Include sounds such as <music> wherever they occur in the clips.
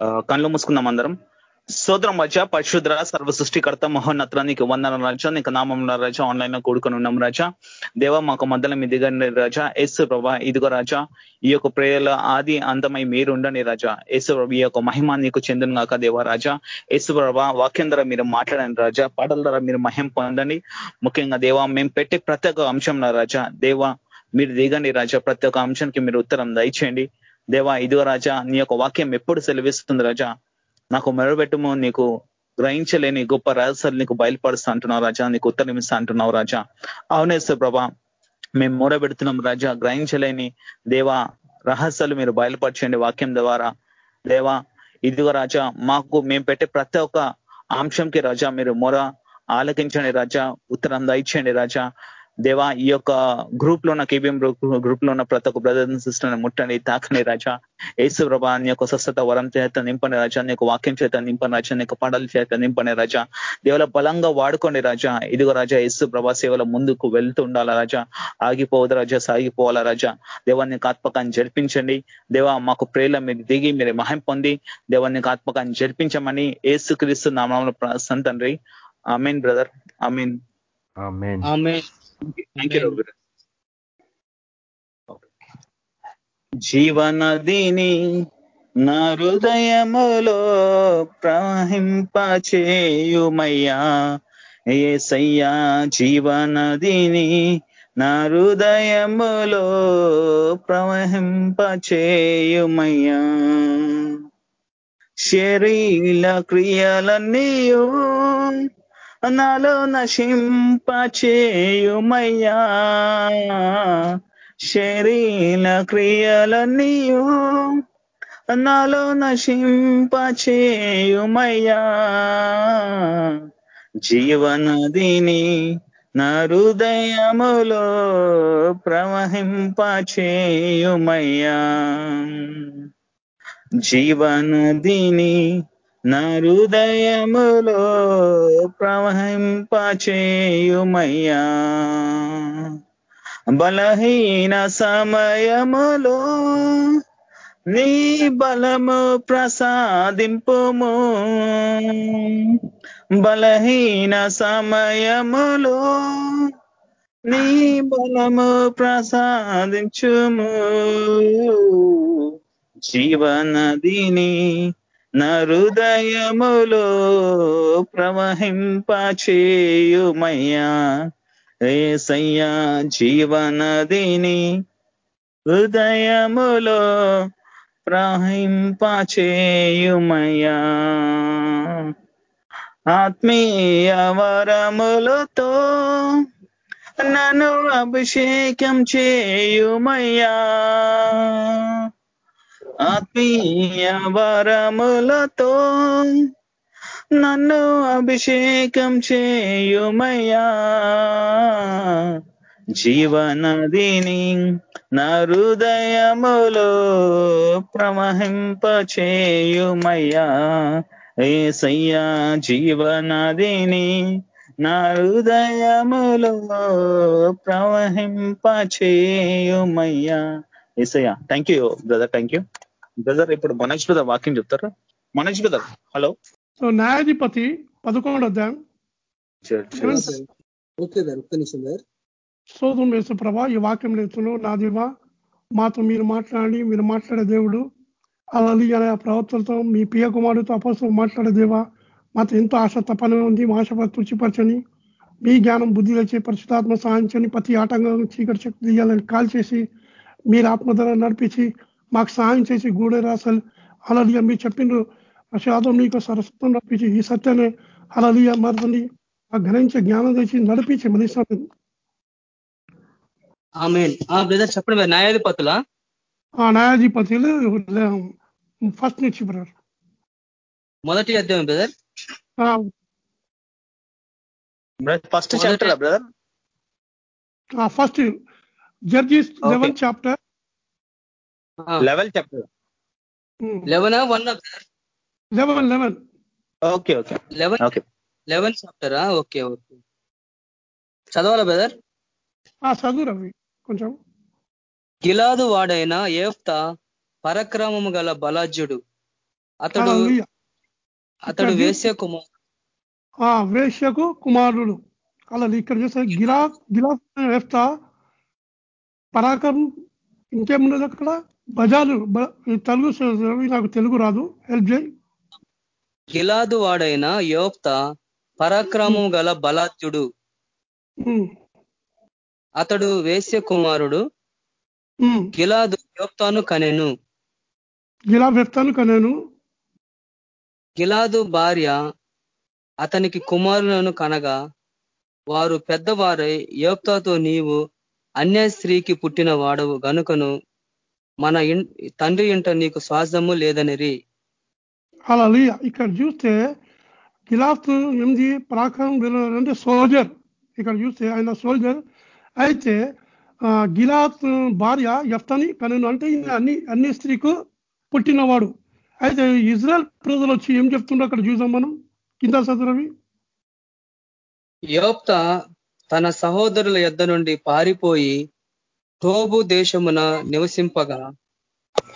కళ్ళు మూసుకుందాం అందరం. సోదరం రజ పరిశుద్ర సర్వ సృష్టికర్త మహోన్నత నీకు వందన రజ. నీకు నామం రజ ఆన్లైన్లో కూడుకొని ఉన్నాం రజ. దేవ మాకు మధ్యలో మీ దిగండి రజ. యేసు ప్రభా ఇదిగో రాజా ఈ యొక్క ప్రేయల ఆది అంతమై మీరు ఉండండి రాజా. యేసు ప్రభు ఈ యొక్క మహిమ నీకు చెందును కాక దేవ రాజా. యేసు ప్రభా వాక్యం ద్వారా మీరు మాట్లాడండి రాజా. పాటల ద్వారా మీరు మహిం పొందండి. ముఖ్యంగా దేవ మేము పెట్టే ప్రతి ఒక్క అంశంలో రాజా. దేవ మీరు దిగండి రాజా. ప్రతి ఒక్క అంశానికి మీరు ఉత్తరం దయచేయండి. దేవా ఇదిగో రాజా నీ యొక్క వాక్యం ఎప్పుడు సెలవిస్తుంది రాజా? నాకు మెరబెట్టము నీకు గ్రహించలేని గొప్ప రహస్యాలు నీకు బయలుపరుస్తా అంటున్నావు రాజా నీకు ఉత్తరమిస్తా అంటున్నావు రాజా. అవునేశ్వర ప్రభా మేము మూడబెడుతున్నాం రాజా గ్రహించలేని దేవా రహస్యాలు మీరు బయలుపరచండి వాక్యం ద్వారా. దేవా ఇదిగో రాజా మాకు మేము పెట్టే ప్రతి ఒక్క అంశంకి రాజా మీరు మొర ఆలకించండి రాజా ఉత్తరం దయచేయండి రాజా. దేవా ఈ యొక్క గ్రూప్లో ఉన్న కేబిఎం గ్రూప్లో ఉన్న ప్రతి ఒక్క బ్రదర్ సిస్టర్ ముట్టండి తాకని రాజా. ఏసు ప్రభా నీ యొక్క స్వస్థత వరం చేత నింపని రాజా. నీ యొక్క వాక్యం చేత నింపని రాజా. నీ యొక్క పడల చేత నింపని రాజా. దేవల బలంగా వాడుకోండి రాజా. ఇదిగో రాజా యేసు ప్రభా సేవల ముందుకు వెళ్తూ ఉండాలా రాజా. ఆగిపోవద్దు రాజా సాగిపోవాలా రాజా. దేవాన్ని ఆత్మకాన్ని జరిపించండి. దేవా మాకు ప్రేల మీరు దిగి మీరు మహం పొంది. దేవాన్ని ఆత్మకాన్ని జరిపించమని ఏసు క్రీస్తు నామంలో సంతండ్రి అమీన్ బ్రదర్. జీవనదిని నా హృదయములో ప్రవహింపచేయుమయ్యా. ఏసయ్యా జీవనదిని నా హృదయములో ప్రవహింపచేయుమయ్యా. శరీర క్రియలన్నీయు నాలో నశింప చేయుమయ్యా శరీర క్రియలన్నీయు నాలో నశింప చేయుమయ్యా జీవనదిని నా హృదయములో ప్రవహింప చేయుమయ్యా జీవనదిని నా హృదయములో ప్రవహింపచేయుమయ్యా. బలహీన సమయములో నీ బలము ప్రసాదింపుము. బలహీన సమయములో నీ బలము ప్రసాదించుము. జీవనదిని నా హృదయములో ప్రవహింపచేయుమయ్యా. ఏసయ్యా జీవనదిని హృదయములో ప్రవహింపచేయుమయ్యా. ఆత్మీయ వరములతో నన్ను అభిషేకం చేయుమయ్యా. ఆత్మీయ వరములతో నన్ను అభిషేకం చేయుమయ్యా. జీవనదిని నా హృదయములో ప్రవహింపచేయుమయ్యా. ఏసయ్యా జీవనదిని నా హృదయములో ప్రవహింపచేయుమయ్యా. ఏసయ్యా thank you brother thank you brother ఇప్పుడు మనోజ్ బ్రదర్ వాక్యం చెప్తారా? Manoj brother hello. సో న్యాయాధిపతి పదకొండు అధ్యాయం. సోదం వేసు ప్రభా ఈ వాక్యం నేర్చును నా దివా మాతో మీరు మాట్లాడి మీరు మాట్లాడే దేవుడు. అలాగే ప్రవర్తనతో మీ ప్రియ కుమారుడితో అపస్సు మాట్లాడే దేవా మాతో ఎంతో ఆశ తపన ఉంది మా ఆశ తృచిపరచని మీ జ్ఞానం బుద్ధి వచ్చి పరిశుధాత్మ సాధించని ప్రతి ఆటంకం చీకటి శక్తి తీయాలని కాల్ చేసి మీరు ఆత్మధర నడిపించి మాకు సహాయం చేసి గూడె రాసలు. అలలియ మీరు చెప్పిండ్రు. అశాదం నీకు సరస్వతం నడిపించి ఈ సత్యాన్ని అలలియ మరదని ఆ గ్రహించే జ్ఞానం తెచ్చి నడిపించి మనిషి బ్రదర్ చెప్పండి న్యాయాధిపతుల? ఆ న్యాయాధిపతులు ఫస్ట్ నుంచి బ్రదర్. మొదటి అధ్యాయం brother. First chapter brother? First Judges eleven chapter. Level chapter eleven one eleven eleven. Okay okay. Eleven okay. Eleven చాప్టరా okay okay. చదవాలా బ్రదర్? చదువు రవి కొంచెం. గిలాదు వాడైన ఏఫ్త పరక్రమము గల బలాజ్యుడు. అతడు. అతడు వేశ్య కుమార్ ఆ వేశ్యకు కుమారుడు. అలా ఇక్కడ చూస్తే గిలా గిలా వ్యవస్థ పరాకరం ఇంకేమున్నది అక్కడ? బజారు తెలుగు నాకు తెలుగు రాదు. హెల్ప్ చేయి. గిలాదు వాడైన యోప్త పరాక్రమం గల బలాత్యుడు. అతడు వేశ్య కుమారుడు. గిలాదు యోప్తాను కనెను. గిలా వ్యక్తాను కనేను. గిలాదు భార్య అతనికి కుమారులను కనగా వారు పెద్దవారై యోప్తాతో నీవు అన్య స్త్రీకి పుట్టిన వాడవు. గనుకను మన తండ్రి ఇంట నీకు శ్వాసము లేదనిరి. అలా ఇక్కడ చూస్తే గిలాఫ్ పరాక్రమం వీరు- అంటే సోల్జర్. ఇక్కడ చూస్తే ఆయన సోల్జర్. అయితే గిలాత్ భార్య ఎఫ్తని కనెను అంటే ఈయన అన్ని అన్ని స్త్రీకు పుట్టినవాడు. అయితే ఇజ్రాయెల్ ప్రజలు వచ్చి ఏం చెప్తుండ్రో అక్కడ చూసాం మనం? కింద చదురవి యోప్త తన సహోదరుల యొద్ద నుండి పారిపోయి టోబు దేశమున నివసింపగా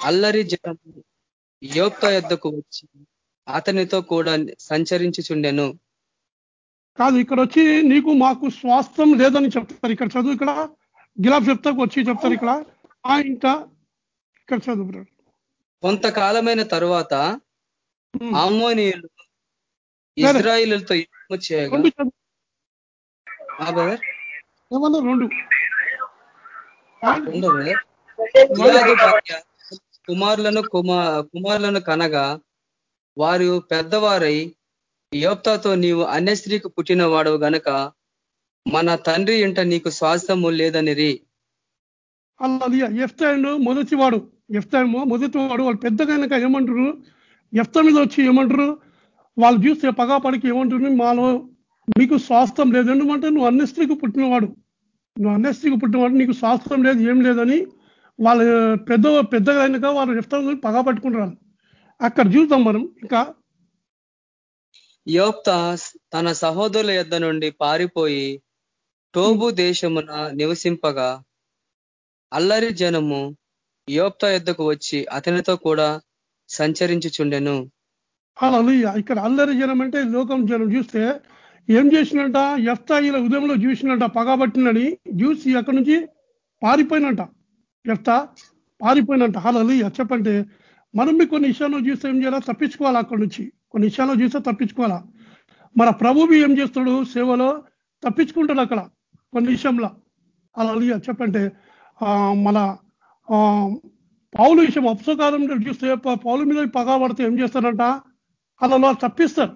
అల్లరి జనం యోప్త యొద్దకు వచ్చి అతనితో కూడా సంచరించుచుండెను. కాదు ఇక్కడ వచ్చి నీకు మాకు స్వాస్థ్యం లేదని చెప్తారు. ఇక్కడ చదువు ఇక్కడ. గిలాఫ్ చెప్తాకు వచ్చి చెప్తారు ఇక్కడ. ఆ ఇంకా ఇక్కడ చదువు. కొంతకాలమైన తరువాత. ఆమోనీయులు ఇజ్రాయిలులతో యుద్ధము చేయగా ఏమన్నా రెండు రెండో బ్రదర్ గిలాదు భార్య కుమారులను కుమా కుమారులను కనగా వారు పెద్దవారై యోప్తాతో నీవు అన్య స్త్రీకి పుట్టిన వాడవు గనక మన తండ్రి ఇంట నీకు స్వాస్థ్యము లేదనిరి. అలా ఎఫ్తాయిన్ మొదటివాడు ఎఫ్తాయిన్ మొదటి వాడు వాళ్ళు పెద్దగా అయినాక ఏమంటారు? ఎఫ్త మీద వచ్చి ఏమంటారు? వాళ్ళు చూస్తే పగాపడికి ఏమంటారు? మాలో నీకు స్వాస్థ్యం లేదు ఎందుకంటే నువ్వు అన్ని స్త్రీకి పుట్టినవాడు. నువ్వు స్త్రీకి పుట్టినవాడు నీకు స్వాస్థ్యం లేదు ఏం లేదని వాళ్ళు పెద్ద పెద్దగా అయినాక వాళ్ళు ఎఫ్త పగా పట్టుకుంటారు. అక్కడ చూద్దాం మనం ఇంకా యోప్త తన సహోదరుల యొద్ద నుండి పారిపోయి టోబు దేశమున నివసింపగా అల్లరి జనము యోప్త యొద్దకు వచ్చి అతనితో కూడా సంచరించుచుండెను. అలా ఇక్కడ అల్లరి జనం అంటే లోకం జనం చూస్తే ఏం చేసినట్ట ఎఫ్తాయిల ఉదయంలో చూసినట్ట పగబట్టినని చూసి అక్కడి నుంచి పారిపోయినట్ట ఎఫ్తా పారిపోయినట్ట అలా చెప్పంటే మనం మీ కొన్ని విషయాల్లో చూస్తే ఏం చేయాలా? తప్పించుకోవాలా అక్కడి నుంచి? కొన్ని విషయాల్లో చూస్తే తప్పించుకోవాలా? మన ప్రభు ఏం చేస్తాడు సేవలో తప్పించుకుంటాడు అక్కడ కొన్ని విషయంలో. అలా చెప్పంటే మన పావులు విషయం అప్సకాలం చూస్తే పావుల మీద పగా పడితే ఏం చేస్తారంట అలా తప్పిస్తారు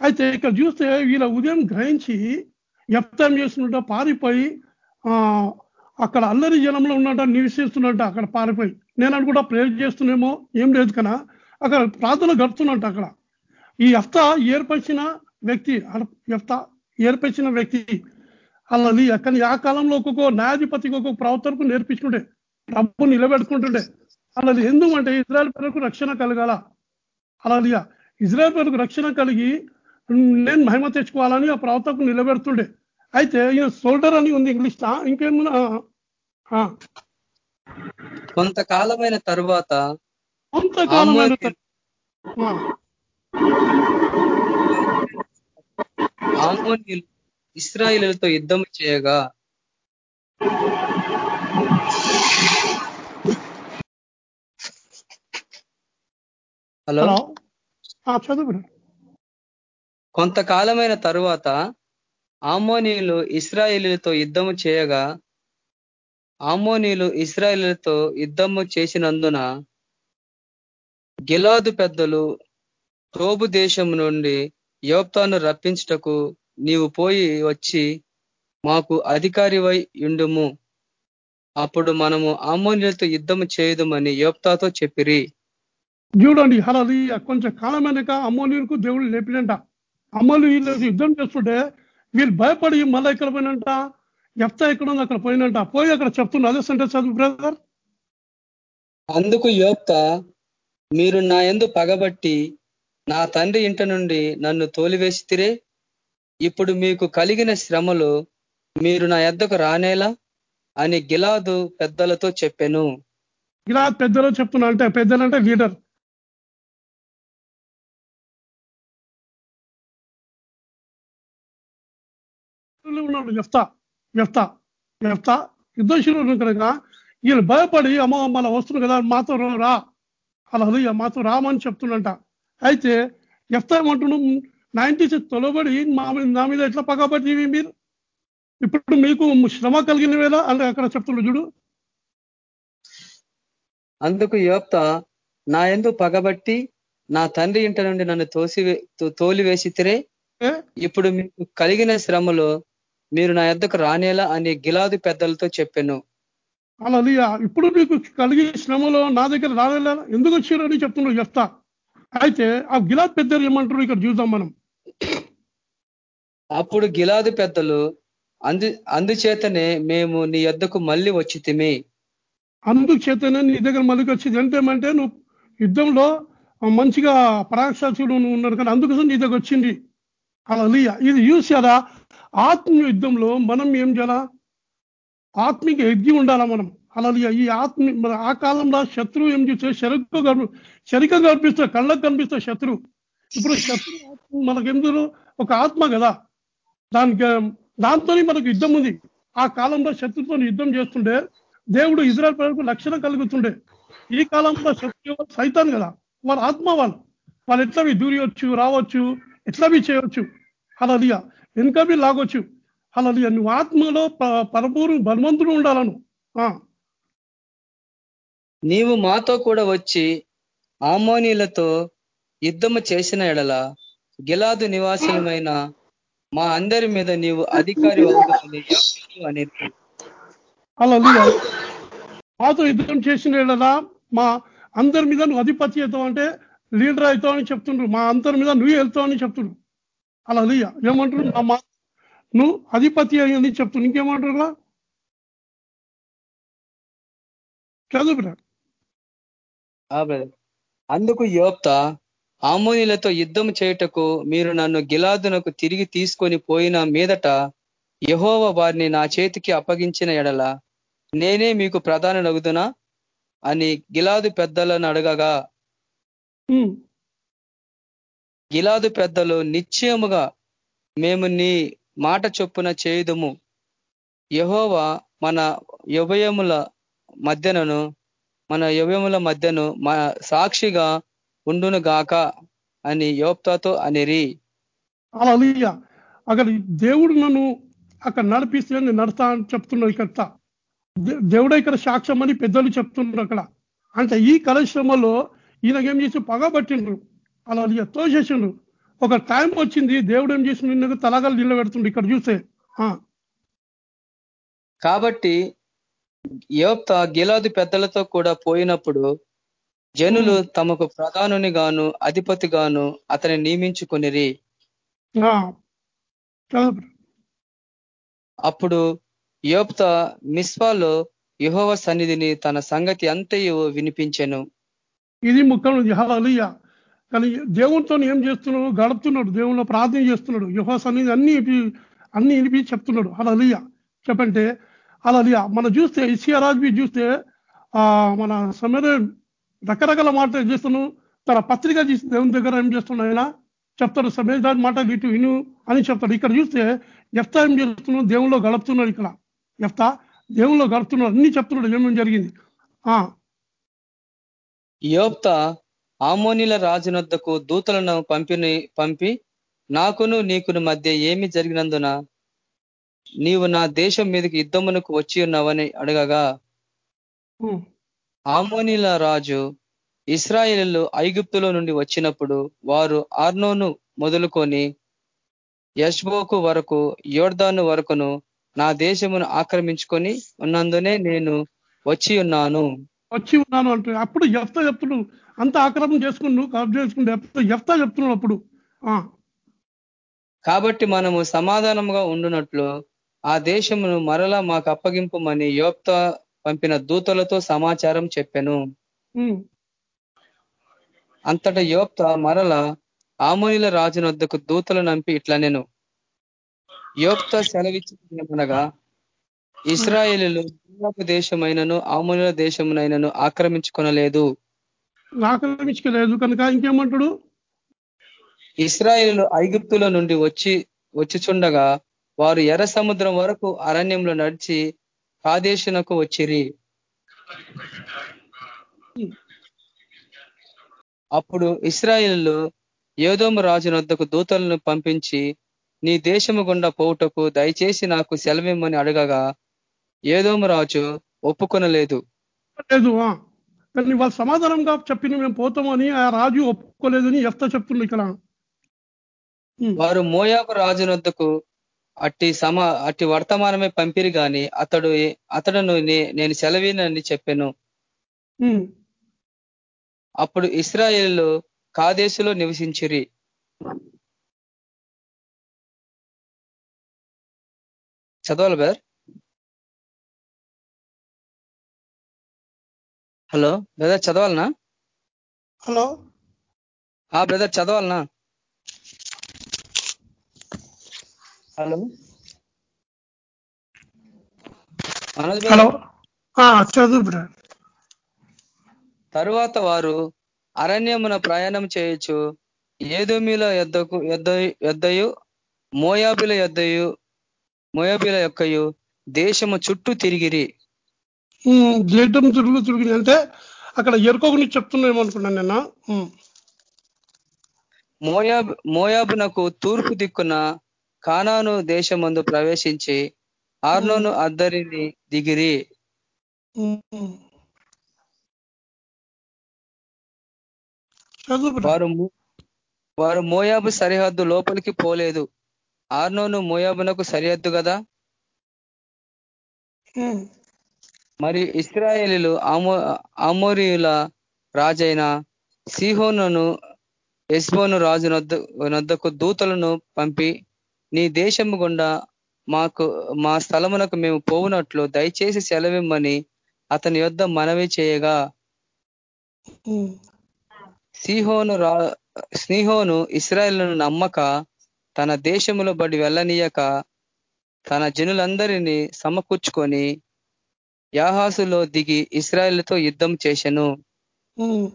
అయితే ఇక్కడ చూస్తే వీళ్ళ ఉదయం గ్రహించి ఎప్తం చేస్తున్నట్ట పారిపోయి ఆ అక్కడ అల్లరి జనంలో ఉన్నట్ట నివసిస్తున్నట్ట అక్కడ పారిపోయి. నేను అనుకుంటా ప్రేర్ చేస్తున్నామో ఏం లేదు కదా. అక్కడ ప్రార్థన గడుపుతున్నట్టు అక్కడ. ఈ ఎఫ్తా ఏర్పరిచిన వ్యక్తి ఎఫ్తా ఏర్పరిచిన వ్యక్తి అల్లది అక్కడ ఆ కాలంలో ఒక్కొక్క న్యాయాధిపతికి ఒక్కొక్క ప్రవర్తనకు నేర్పించుకుంటే డబ్బు నిలబెట్టుకుంటుండే అలాది ఎందుకంటే ఇజ్రాయల్ పేరుకు రక్షణ కలగాల. అలాదిగా ఇజ్రాయల్ పేరుకు రక్షణ కలిగి నేను మహిమ తెచ్చుకోవాలని ఆ ప్రవర్తకు నిలబెడుతుండే. అయితే ఈయన సోల్డర్ అని ఉంది ఇంగ్లీష్ ఇంకేమన్నా? ఆ, కొంతకాలమైన తరువాత కొంతకాలమైన ఆమోనీయులు- ఇస్రాయిలతో యుద్ధం చేయగా హలో? చదువు. కొంతకాలమైన తరువాత ఆమోనీయులు ఇస్రాయేలీలతో యుద్ధము చేయగా ఆమోనీయులు ఇస్రాయేలీలతో యుద్ధము చేసినందున గిలాదు పెద్దలు తోబు దేశం నుండి యోప్తాను రప్పించుటకు నీవు పోయి వచ్చి మాకు అధికారివై ఉండుము అప్పుడు మనము ఆమోన్యులతో యుద్ధము చేయదుమని యోప్తాతో చెప్పిరి. చూడండి హలది కొంచెం కాలం వెనక దేవుడు లేపినంట. అమ్మలు వీళ్ళు యుద్ధం చేస్తుంటే వీళ్ళు భయపడి మళ్ళీ ఎక్కడ పోయినంట ఎఫ్తా ఎక్కడ ఉంది అక్కడ పోయినంట. పోయి అక్కడ చెప్తున్నా అదే సెంటర్ చదువు బ్రదర్. అందుకు యోప్త మీరు నా యందు పగబట్టి నా తండ్రి ఇంట నుండి నన్ను తోలివేసితిరే. ఇప్పుడు మీకు కలిగిన శ్రమలు మీరు నా యొద్దకు రానేలా అని గిలాదు పెద్దలతో చెప్పెను. ఇలా పెద్దలు చెప్తున్నా అంటే పెద్దలు అంటే లీడర్. ఉన్నాడు ఎఫ్తా ఎఫ్తా ఎఫ్తా యుద్ధశీలుడు కనుక వీళ్ళు భయపడి అమ్మ మన వస్తుంది కదా మాతో రా అలా మాతో రామని చెప్తుండంట. అయితే ఎఫ్తా ఏమంటున్నాం నైన్టీ సిక్స్ తొలబడి మా మీద నా మీద ఎట్లా పగబట్టి మీరు? ఇప్పుడు మీకు శ్రమ కలిగిన వేళ అంటే అక్కడ చెప్తున్నాడు చూడు. అందుకు యోప్త నా ఎందు పగబట్టి నా తండ్రి ఇంట నుండి నన్ను తోసి తోలి వేసితిరే ఏ? ఇప్పుడు మీకు కలిగిన శ్రమలో మీరు నా ఎద్దకు రానేలా అని గిలాదు పెద్దలతో చెప్పాను. అలా ఇప్పుడు మీకు కలిగే శ్రమలో నా దగ్గర రాలేలా? ఎందుకు వచ్చారు అని చెప్తున్నాడు చెప్తా అయితే ఆ గిలాద్ పెద్దలు ఏమంటారు? ఇక్కడ చూద్దాం మనం. అప్పుడు గిలాదు పెద్దలు అందు అందుచేతనే మేము నీ ఎద్దకు మళ్ళీ వచ్చి తిమి అందుచేతనే నీ దగ్గర మళ్ళీ వచ్చింది. ఏంటేమంటే నువ్వు యుద్ధంలో మంచిగా పరాక్షసుడు ఉన్నాడు కానీ అందుకోసం నీ దగ్గర వచ్చింది. అలా ఇది చూసారా ఆత్మీయ యుద్ధంలో మనం ఏం చేయాలా? ఆత్మీయ ఎగ్గి ఉండాలా మనం? అలాగే ఈ ఆత్మ ఆ కాలంలో శత్రువు ఏం చేస్తే కనిపి శరీరం కనిపిస్తే కళ్ళకు కనిపిస్తే శత్రువు ఇప్పుడు శత్రువు మనకెందుకు ఒక ఆత్మ కదా. దానికి దాంతో మనకు యుద్ధం ఉంది. ఆ కాలంలో శత్రుతో యుద్ధం చేస్తుండే దేవుడు ఇజ్రాయల్ ప్రజలకు లక్షణం కలుగుతుండే. ఈ కాలంలో శత్రు సైతాన్ కదా. వాళ్ళ ఆత్మ వాళ్ళు వాళ్ళు ఎట్లవి దూరియొచ్చు రావచ్చు ఎట్లవి చేయొచ్చు అలా వెనుకవి లాగొచ్చు. అలలియ నువ్వు ఆత్మలో పరపూరు బలవంతుడు ఉండాలను. నీవు మాతో కూడా వచ్చి ఆమోనీలతో యుద్ధము చేసిన ఎడల గిలాదు నివాసులమైన మా అందరి మీద నీవు అధికారి అని అలా మాతో యుద్ధం చేసిన ఎడలా మా అందరి మీద నువ్వు అధిపతి అవుతావు అంటే లీడర్ అవుతావు అని చెప్తుండ్రు. మా అందరి మీద నువ్వు వెళ్తావు అని చెప్తుండ్రు. అలా ఏమంటారు? మా నువ్వు అధిపతి అని చెప్తుండ్రు ఇంకేమంటారు చదువు అందుకు యోప్త ఆమోనిలతో యుద్ధం చేయుటకు మీరు నన్ను గిలాదునకు తిరిగి తీసుకొని పోయిన మీదట యహోవ వారిని నా చేతికి అప్పగించిన ఎడల నేనే మీకు ప్రధానగుదునా అని గిలాదు పెద్దలను అడగగా గిలాదు పెద్దలు నిశ్చయముగా మేము నీ మాట చొప్పున చేయుదుము. యహోవా మన యుభయముల మధ్యనను మన యుభయముల మధ్యను సాక్షిగా ఉండును గాక అని యోప్తాతో అనిరి. అలా అక్కడ దేవుడు నన్ను అక్కడ నడిపిస్తే నేను నడతా అని చెప్తున్నాడు ఇక్కడ దేవుడే ఇక్కడ సాక్ష్యం అని పెద్దలు చెప్తున్నారు అక్కడ. అంటే ఈ కలశ్రమలో ఈయనకేం చేసి పగబట్టిండ్రు? అలా తోసేసిండ్రు ఒక టైం వచ్చింది దేవుడు ఏం చేసి నిన్న తలగలు నిలబెడుతుండ్రు ఇక్కడ చూస్తే. కాబట్టి యోప్త గిలాది పెద్దలతో కూడా పోయినప్పుడు జనులు తమకు ప్రధానుని గాను అధిపతి గాను అతని నియమించుకునిరి అప్పుడు యోప్త మిస్వాలో యహోవ సన్నిధిని తన సంగతి అంతయు వినిపించెను. ఇది ముఖ్యం కానీ దేవునితో ఏం చేస్తున్నాడు? గడుపుతున్నాడు. దేవుళ్ళు ప్రార్థన చేస్తున్నాడు. యుహోస్ అనేది అన్ని అన్ని వినిపి చెప్తున్నాడు. అలలియ చెప్పంటే అలలియ మనం చూస్తే ఇసియరాజ్బి చూస్తే ఆ మన సమయ రకరకాల మాటలు చేస్తున్నాడు. తన పత్రిక చేసి దేవుని దగ్గర ఏం చేస్తున్నాడు ఆయన? చెప్తాడు సమయదాని మాట ఇటు విను అని చెప్తాడు. ఇక్కడ చూస్తే ఎఫ్తా ఏం చేస్తున్నాడు? దేవుల్లో గడుపుతున్నాడు ఇక్కడ. ఎఫ్తా దేవుల్లో గడుపుతున్నాడు. అన్ని చెప్తున్నాడు. ఏమేమి జరిగింది? యోప్త ఆమోనిల రాజునొద్దకు దూతలను పంపిని పంపి నాకును నీకును మధ్య ఏమి జరిగినందున నీవు నా దేశం మీదకి యుద్ధమునకు వచ్చి ఉన్నావని అడగగా. ఆమోనిల రాజు ఇస్రాయేలు ఐగుప్తులో నుండి వచ్చినప్పుడు వారు ఆర్నోను మొదలుకొని యశ్బోకు వరకు యోర్దాను వరకును నా దేశమును ఆక్రమించుకొని ఉన్నందునే నేను వచ్చి ఉన్నాను. వచ్చి ఉన్నాను అంటే అప్పుడు ఎఫ్తా చెప్తున్నాడు అంత ఆక్రమణ చేసుకుని నువ్వు కబ్జా చేసుకుంటే ఎఫ్తా చెప్తున్నాడు అప్పుడు. కాబట్టి మనము సమాధానంగా ఉండునట్లు ఆ దేశమును మరలా మాకు అప్పగింపమని యోప్త పంపిన దూతలతో సమాచారం చెప్పాను. అంతటా యోప్త మరల ఆమోనిల రాజునొద్దకు దూతలు నంపి ఇట్లా నేను యోప్త సెలవిచ్చిందనగా ఇస్రాయేలు దేశమైనను ఆమోనుల దేశమునైనను ఆక్రమించుకొనలేదు. ఆక్రమించుకోలేదు కనుక ఇంకేమంటాడు? ఇస్రాయేలు ఐగుప్తుల నుండి వచ్చి వచ్చిచుండగా వారు ఎర్ర సముద్రం వరకు అరణ్యంలో నడిచి కాదేశునకు వచ్చిరి. అప్పుడు ఇస్రాయిలు యోదోము రాజు వద్దకు దూతలను పంపించి నీ దేశము గుండా పోవుటకు దయచేసి నాకు సెలవిమ్మని అడగగా ఏదోము రాజు ఒప్పుకొనలేదు. కానీ వాళ్ళు సమాధానంగా చెప్పింది మేము పోతామని ఆ రాజు ఒప్పుకోలేదని ఎఫ్త చెప్తుంది ఇక్కడ. వారు మోయాబు రాజు వద్దకు అట్టి సమ అట్టి వర్తమానమే పంపిరి గాని అతడు అతడును నేను సెలవినని చెప్పాను. అప్పుడు ఇస్రాయేలు కాదేశులో నివసించిరి చదవాలి బ్రదర్ హలో బ్రదర్ చదవాలనా? హలో. ఆ బ్రదర్ చదవాలనా? హలో. హలో. ఆ, చదువు బ్రదర్. తరువాత వారు అరణ్యమున ప్రయాణం చేయొచ్చు. ఏదోమిల యొద్దకు యొద్ద యొద్దయు మోయాబుల యొద్దయు మోయాబుల యొక్కయు దేశము చుట్టూ తిరిగిరి. జీతం తిరుగు తిరిగి అంటే అక్కడ ఎరుకో గురించి చెప్తున్నాం అనుకున్నాను నిన్న. ఉమ్. మోయాబ్ మోయాబునకు తూర్పు దిక్కున కానాను దేశమందు ప్రవేశించి ఆర్నోను అద్దరిని దిగిరి. వారు వారు మోయాబు సరిహద్దు లోపలికి పోలేదు. ఆర్నోను మోయాబునకు సరిహద్దు కదా. మరి ఇస్రాయేలీలు ఆమో ఆమోరియుల రాజైన సీహోనును ఎస్బోను రాజు నొద్ద నొద్దకు దూతలను పంపి నీ దేశము గుండా మాకు మా స్థలమునకు మేము పోవునట్లు దయచేసి సెలవిమ్మని అతని యొద్ద మనవి చేయగా. సీహోను రా స్నేహోను ఇస్రాయేల్ను నమ్మక తన దేశములో బడి వెళ్ళనీయక తన జనులందరినీ సమకూర్చుకొని యాహాసులో దిగి ఇస్రాయేల్తో యుద్ధం చేశెను ఉమ్.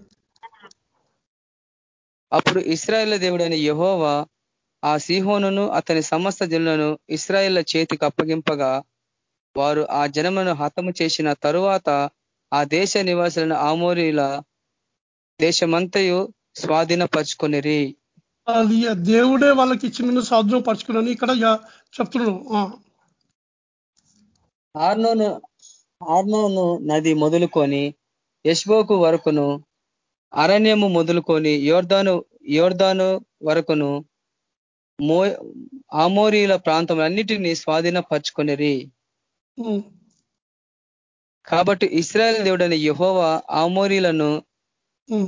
అప్పుడు ఇస్రాయేల్ దేవుడైన యెహోవా ఆ సీహోనును అతని సమస్త జనులను ఇస్రాయేళ్ళ చేతికి అప్పగింపగా వారు ఆ జనమును హతము చేసిన తరువాత ఆ దేశ నివాసులను ఆమోరీల దేశమంతయు స్వాధీనపరుచుకొనిరి అది దేవుడే వాళ్ళకి ఇచ్చిన సాధ్యం పరుచుకున్నాను ఇక్కడ చెప్తున్నాను. ఆర్నోను ఆర్నోను నది మొదలుకొని యష్బోకు వరకును అరణ్యము మొదలుకొని యోర్దాను యోర్దాను వరకును మో ఆమోరీల ప్రాంతములన్నిటినీ స్వాధీనపరుచుకొనిరి. కాబట్టి ఇస్రాయేల్ దేవుడైన యెహోవా ఆమోరీలను.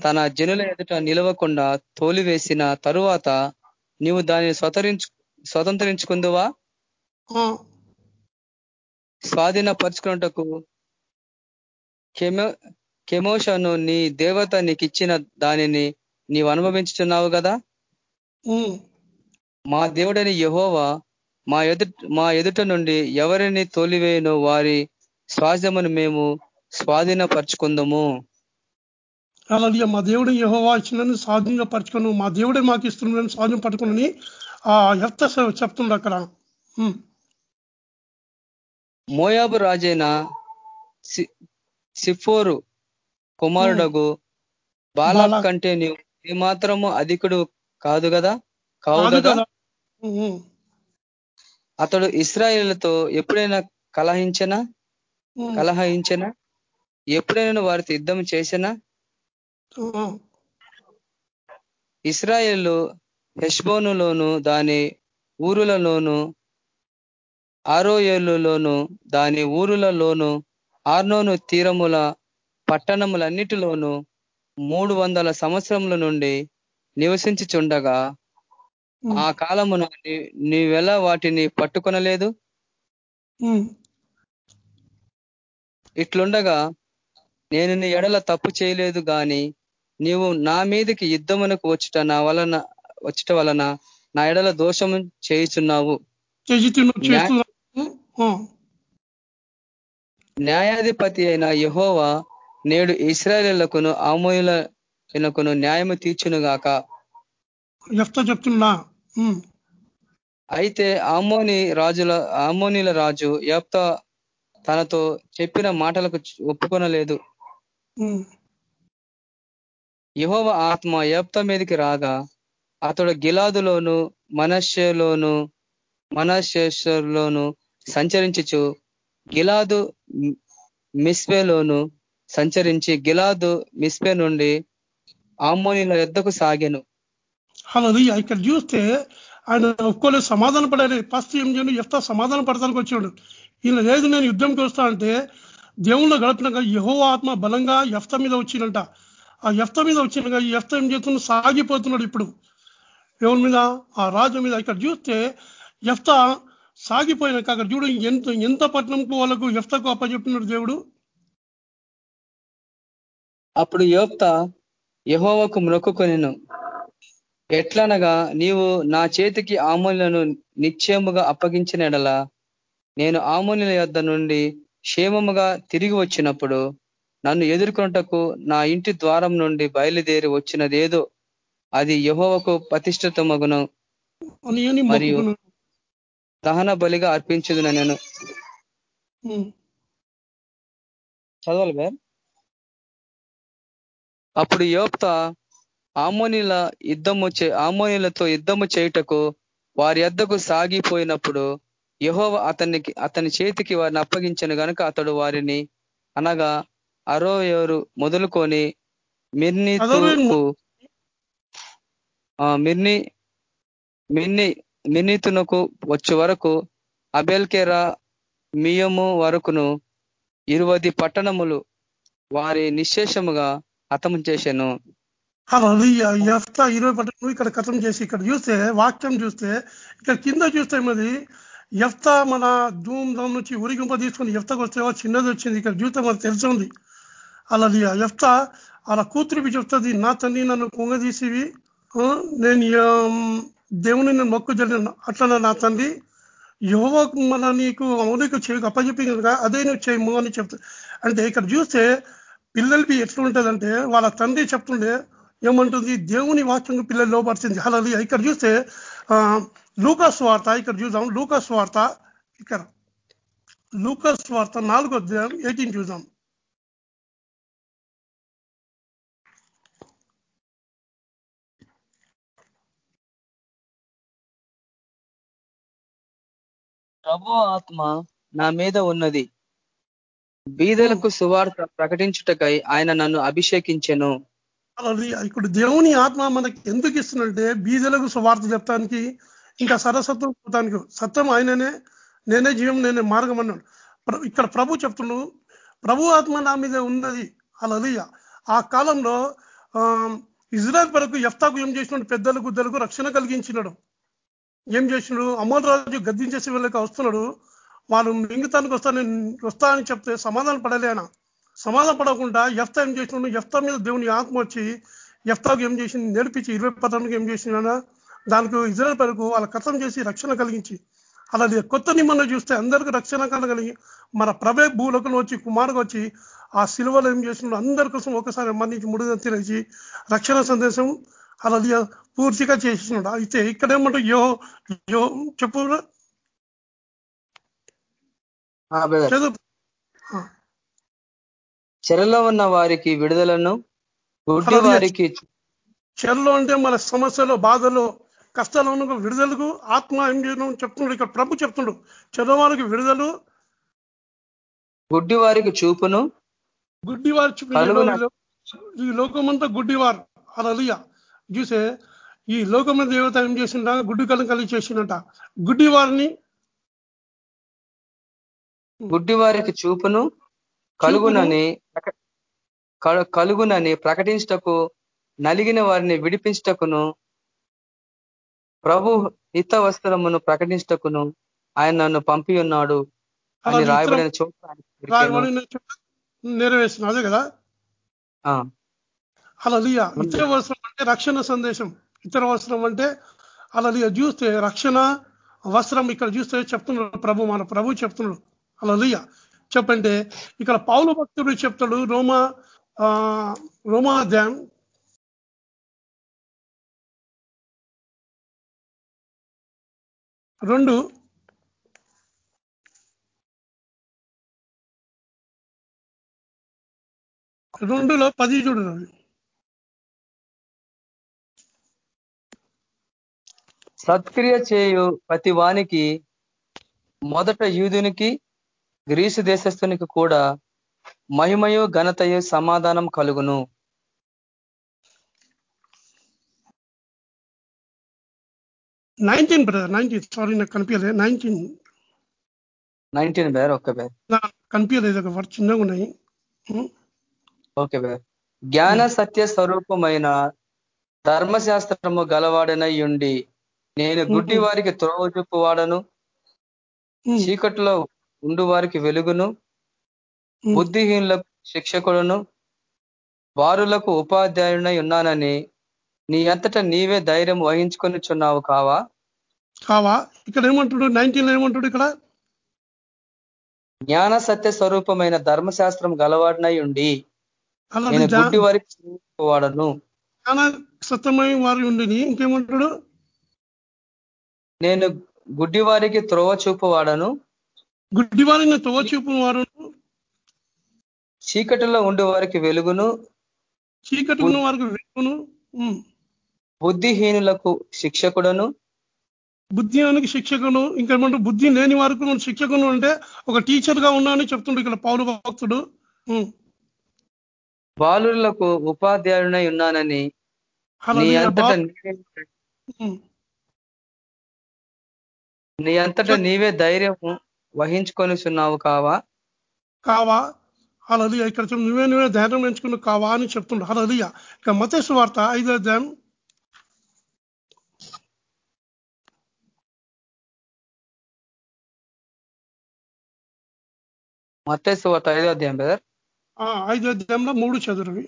తన జనుల ఎదుట నిలవకుండా తోలివేసిన తరువాత నీవు దానిని స్వతరించు స్వతంత్రించుకుందువా. స్వాధీనపరుచుకున్నటకు కెమో కెమోషను నీ దేవత నీకిచ్చిన దానిని నీవు అనుభవించుతున్నావు కదా. మా దేవుడైన యెహోవా మా ఎదుట మా ఎదుట నుండి ఎవరిని తోలివేయనో వారి స్వాస్థ్యమును మేము స్వాధీనపరుచుకుందము అలాగే మా దేవుడు యహోవా ఇచ్చిన సాధ్యంగా పరచుకుని మా దేవుడే మాకు ఇస్తున్నాడని సాధ్యం పట్టుకుని ఆ ఎఫ్త చెప్తుండ అక్కడ. మోయాబు రాజైన సిఫోరు కుమారుడగు బాలాక్ బాలాక్. కంటే నీవు ఏమాత్రము అధికుడు కాదు కదా కావు కాదు అతడు ఇస్రాయేళ్ళతో ఎప్పుడైనా కలహించనా. కలహించనా ఎప్పుడైనా వారితో యుద్ధం చేసినా? ఇస్రాయేలు హెష్బోనులోను దాని ఊరులలోను ఆరోయేలులోను దాని ఊరులలోను ఆర్నోను తీరముల పట్టణములన్నిటిలోను మూడు వందల సంవత్సరముల నుండి నివసించుచుండగా ఆ కాలమున నీవెలా వాటిని పట్టుకొనలేదు? ఇట్లుండగా నేను నీ ఎడల తప్పు చేయలేదు గాని నీవు నా మీదకి యుద్ధమునకు వచ్చుట నా వలన వచ్చుట వలన నా ఎడల దోషము చేయుచున్నావు. న్యాయాధిపతి అయిన యెహోవా నేడు ఇస్రాయేలులకును ఆమోయులకును న్యాయము తీర్చునుగాక. ఎఫ్త చెప్తున్నా. అయితే ఆమోని రాజుల ఆమోనిల రాజు యప్త తనతో చెప్పిన మాటలకు ఒప్పుకొనలేదు. యహోవ ఆత్మ యప్త మీదకి రాగా అతడు గిలాదులోను మనశ్శలోను మనశ్శలోను సంచరించుచు. గిలాదు మిస్పేలోను సంచరించి గిలాదు మిస్పే నుండి ఆమోనిల యుద్ధకు సాగాను. ఇక్కడ చూస్తే ఆయన ఒప్పుకోలేదు సమాధాన పడాలి. ఫస్ట్ ఏం చేయను ఎఫ్తా సమాధాన పడతానికి వచ్చాడు. ఈయన లేదు నేను యుద్ధంకి వస్తా అంటే దేవుళ్ళు గడిపినాక యహో ఆత్మ బలంగా ఎఫ్త మీద వచ్చిందంట. ఆ ఎఫ్త మీద వచ్చినాక ఈ ఎఫ్త ఏం చేస్తున్నాడు సాగిపోతున్నాడు ఇప్పుడు. ఎవరి మీద ఆ రాజు మీద ఇక్కడ చూస్తే ఎఫ్త సాగిపోయినాక అక్కడ చూడు ఎంత ఎంత పట్టణంకు వాళ్ళకు ఎఫ్తకు అప్పచెప్పినాడు దేవుడు? అప్పుడు యోప్త యహోవకు మ్రొక్కుకొనెను. ఎట్లనగా నీవు నా చేతికి ఆమూల్యను నిశ్చయముగా అప్పగించిన ఎడల నేను ఆమూల్యుల యొద్ద నుండి క్షేమముగా తిరిగి వచ్చినప్పుడు నన్ను ఎదుర్కొంటకు నా ఇంటి ద్వారం నుండి బయలుదేరి వచ్చినదేదో అది యహోవకు ప్రతిష్ఠితమగును. మరియు. దహన బలిగా అర్పించదున నేను. చదవాలి బే అప్పుడు యోప్త ఆమోనిల యుద్ధము చే ఆమోనిలతో యుద్ధము చేయుటకు వారి యొద్దకు సాగిపోయినప్పుడు యహోవ అతనికి అతని చేతికి వారిని అప్పగించను గనుక అతడు వారిని అనగా అరోయోరు మొదలుకొని మిర్నీతుకు ఆ, మిర్ని మిన్ని మిర్నీతునకు వచ్చే వరకు అబెల్కెరా మియము వరకును ఇరువది పట్టణములు వారి నిశ్శేషముగా హతము చేశాను హల్లెలూయా ఎఫ్తా ఇరవై పట్టణము ఇక్కడ కథం చేసి ఇక్కడ చూస్తే వాక్యం చూస్తే ఇక్కడ కింద చూస్తే మరి ఎఫ్తా మన ధూమ్ ధామ్ నుంచి ఉరిగింప తీసుకొని ఎఫ్తకు వస్తే చిన్నది వచ్చింది ఇక్కడ చూస్తే మనకు తెలుసుంది అలా ఎఫ్తా అలా కూతురికి చెప్తుంది నా తండ్రి నన్ను కుంగదీసివి నేను దేవుని నేను మొక్కు జరిగిన అట్లా నా తండ్రి యువ మన నీకు అవునికి చేయకు అప్పచెప్పింది కదా అదే నువ్వు చేయము అని చెప్తా అంటే ఇక్కడ చూస్తే పిల్లలకి ఎట్లుంటుందంటే వాళ్ళ తండ్రి చెప్తుండే ఏమంటుంది? దేవుని వాక్యం పిల్లలు లోపరిచింది అలా ఇక్కడ చూస్తే లూకస్ లూకాస్ వార్త ఇక్కడ చూద్దాం. లూకాస్ వార్త ఇక్కడ. లూకాస్ వార్త నాలుగో అధ్యాయం ఎయిటీన్ చూద్దాం. ప్రభు ఆత్మ నా మీద ఉన్నది. బీదలకు సువార్త ప్రకటించుటకై ఆయన నన్ను అభిషేకించెను. అలా ఇప్పుడు దేవుని ఆత్మ మనకి ఎందుకు ఇస్తుందంటే బీదలకు సువార్త చెప్తానికి ఇంకా సరసత్వం పోతానికి సత్యం ఆయననే. నేనే జీవం నేనే మార్గం అన్నాడు. ఇక్కడ ప్రభు చెప్తున్నాడు ప్రభు ఆత్మ నా మీద ఉన్నది. అలలియ ఆ కాలంలో ఆ, ఇజ్రాయల్ వరకు ఎఫ్తాకు ఏం చేసినాడు? పెద్దలు గుద్దలకు రక్షణ కలిగించినాడు. ఏం చేసినాడు అమోన్ రాజు గద్దించేసి వీళ్ళకి వస్తున్నాడు. వాళ్ళు మింగతానికి వస్తా నేను వస్తా అని చెప్తే సమాధానం పడలేనా సమాధానం పడకుండా ఎఫ్తా ఏం చేసినాడు ఎఫ్తా మీద దేవుని ఆత్మ వచ్చి ఎఫ్తాకు ఏం చేసింది నేర్పించి ఇరవై పదహారుకి ఏం చేసిన దానికి ఇజ్రాయల్ పేరుకు వాళ్ళ కథం చేసి రక్షణ కలిగించి అలాగే కొత్త నిబంధన చూస్తే అందరికీ రక్షణ కలగలిగి మన ప్రభే భూలోకంలో వచ్చి కుమారుగా వచ్చి ఆ సిలువలో ఏం చేసినాడు అందరి కోసం ఒకసారి మరణించి ముడిదని తెలిసి రక్షణ సందేశం అలాగే పూర్తిగా చేసినాడు? అయితే ఇక్కడ ఏమంటే యో యో చెప్పు. చెరలో ఉన్న వారికి విడుదలను గుడ్డి. వారికి చెరలో అంటే మన సమస్యలు బాధలు కష్టాలు ఉన్న విడుదలకు ఆత్మ ఏం చేయడం చెప్తున్నాడు ఇక్కడ ప్రభు చెప్తున్నాడు చదవారికి విడుదలు. గుడ్డి వారికి చూపును. గుడ్డివారు చూపి- కలుగున. ఈ లోకమంతా గుడ్డివారు. అలలియ చూసే ఈ లోకమ దేవత ఏం చేసిండ గుడ్డి కళ్ళు కలిగి చేసిందంట గుడ్డి వారిని గుడ్డి వారికి చూపును కలుగునని కలు- కలుగునని ప్రకటించటకు నలిగిన వారిని విడిపించటకును ప్రభు హిత వస్త్రమును ప్రకటించటకును ఆయన నన్ను పంపి ఉన్నాడు అని అలా రాయబడిన చోట నెరవేర్చిన అదే కదా? ఇతర వస్త్రం అంటే రక్షణ సందేశం. ఇతర వస్త్రం అంటే అలా చూస్తే రక్షణ వస్త్రం ఇక్కడ చూస్తే చెప్తున్నాడు ప్రభు మన ప్రభు చెప్తున్నాడు. అలా చెప్పంటే ఇక్కడ పౌలు భక్తుడు చెప్తాడు రోమా రోమా ధ్యాన్ రెండు. రెండులో పది చూడండి. సత్క్రియ చేయు ప్రతి వానికి మొదట యూదునికి గ్రీసు దేశస్థునికి కూడా మహిమయు ఘనతయు సమాధానం కలుగును. నైన్టీన్ బ్రదర్ నైన్టీన్ సారీ నాకు కనిపించలేదు. నైన్టీన్ నైన్టీన్ బేర్ ఓకే బేర్ కనిపించలేదు ఒక వర్డ్ చిన్నగా ఉన్నాయి? ఓకే బేర్ జ్ఞాన సత్య స్వరూపమైన ధర్మశాస్త్రము గలవాడనై ఉండి నేను గుడ్డి వారికి త్రోవ చూపువాడను ఉం. చీకట్లో ఉండు వారికి వెలుగును. బుద్ధిహీనులకు శిక్షకులను వారులకు ఉపాధ్యాయునై ఉన్నానని నీ అంతటా నీవే ధైర్యం వహించుకొనిచున్నావు కావా? కావా? ఇక్కడ ఏమంటాడు? నైన్టీన్ ఏమంటాడు ఇక్కడ? జ్ఞాన సత్య స్వరూపమైన ధర్మశాస్త్రం గలవాడినై ఉండి నేను గుడ్డి వారికి వాడను. చాలా సత్యమైన వారి ఉండి ఇంకేమంటాడు? నేను గుడ్డి వారికి త్రోవ చూపువాడను. గుడ్డి వారిని తోచూపు వారు చీకటిలో ఉండే వారికి వెలుగును. చీకటి ఉన్న వారికి వెలుగును. బుద్ధిహీనులకు శిక్షకుడను. బుద్ధియానికి శిక్షకును. ఇంకేమంటే బుద్ధి లేని వారికి శిక్షకును అంటే ఒక టీచర్గా ఉన్నానని చెప్తుండే ఇక్కడ పౌరు భక్తుడు. బాలులకు ఉపాధ్యాయుడై ఉన్నానని. నీ అంతటా నీవే ఉం. నీ అంతటా నీవే ధైర్యం వహించుకొనిచున్నావు కావా? కావా? అలా ఇక్కడ నువ్వే నువ్వే ధైర్యం ఎంచుకుని కావా అని చెప్తుండ్రు అలా ఇక మతేసు వార్త ఐదో అధ్యాయం. మత్తేసు వార్త ఐదో అధ్యాయం బ్రదర్. ఆ, ఐదో అధ్యాయంలో మూడు చదురువి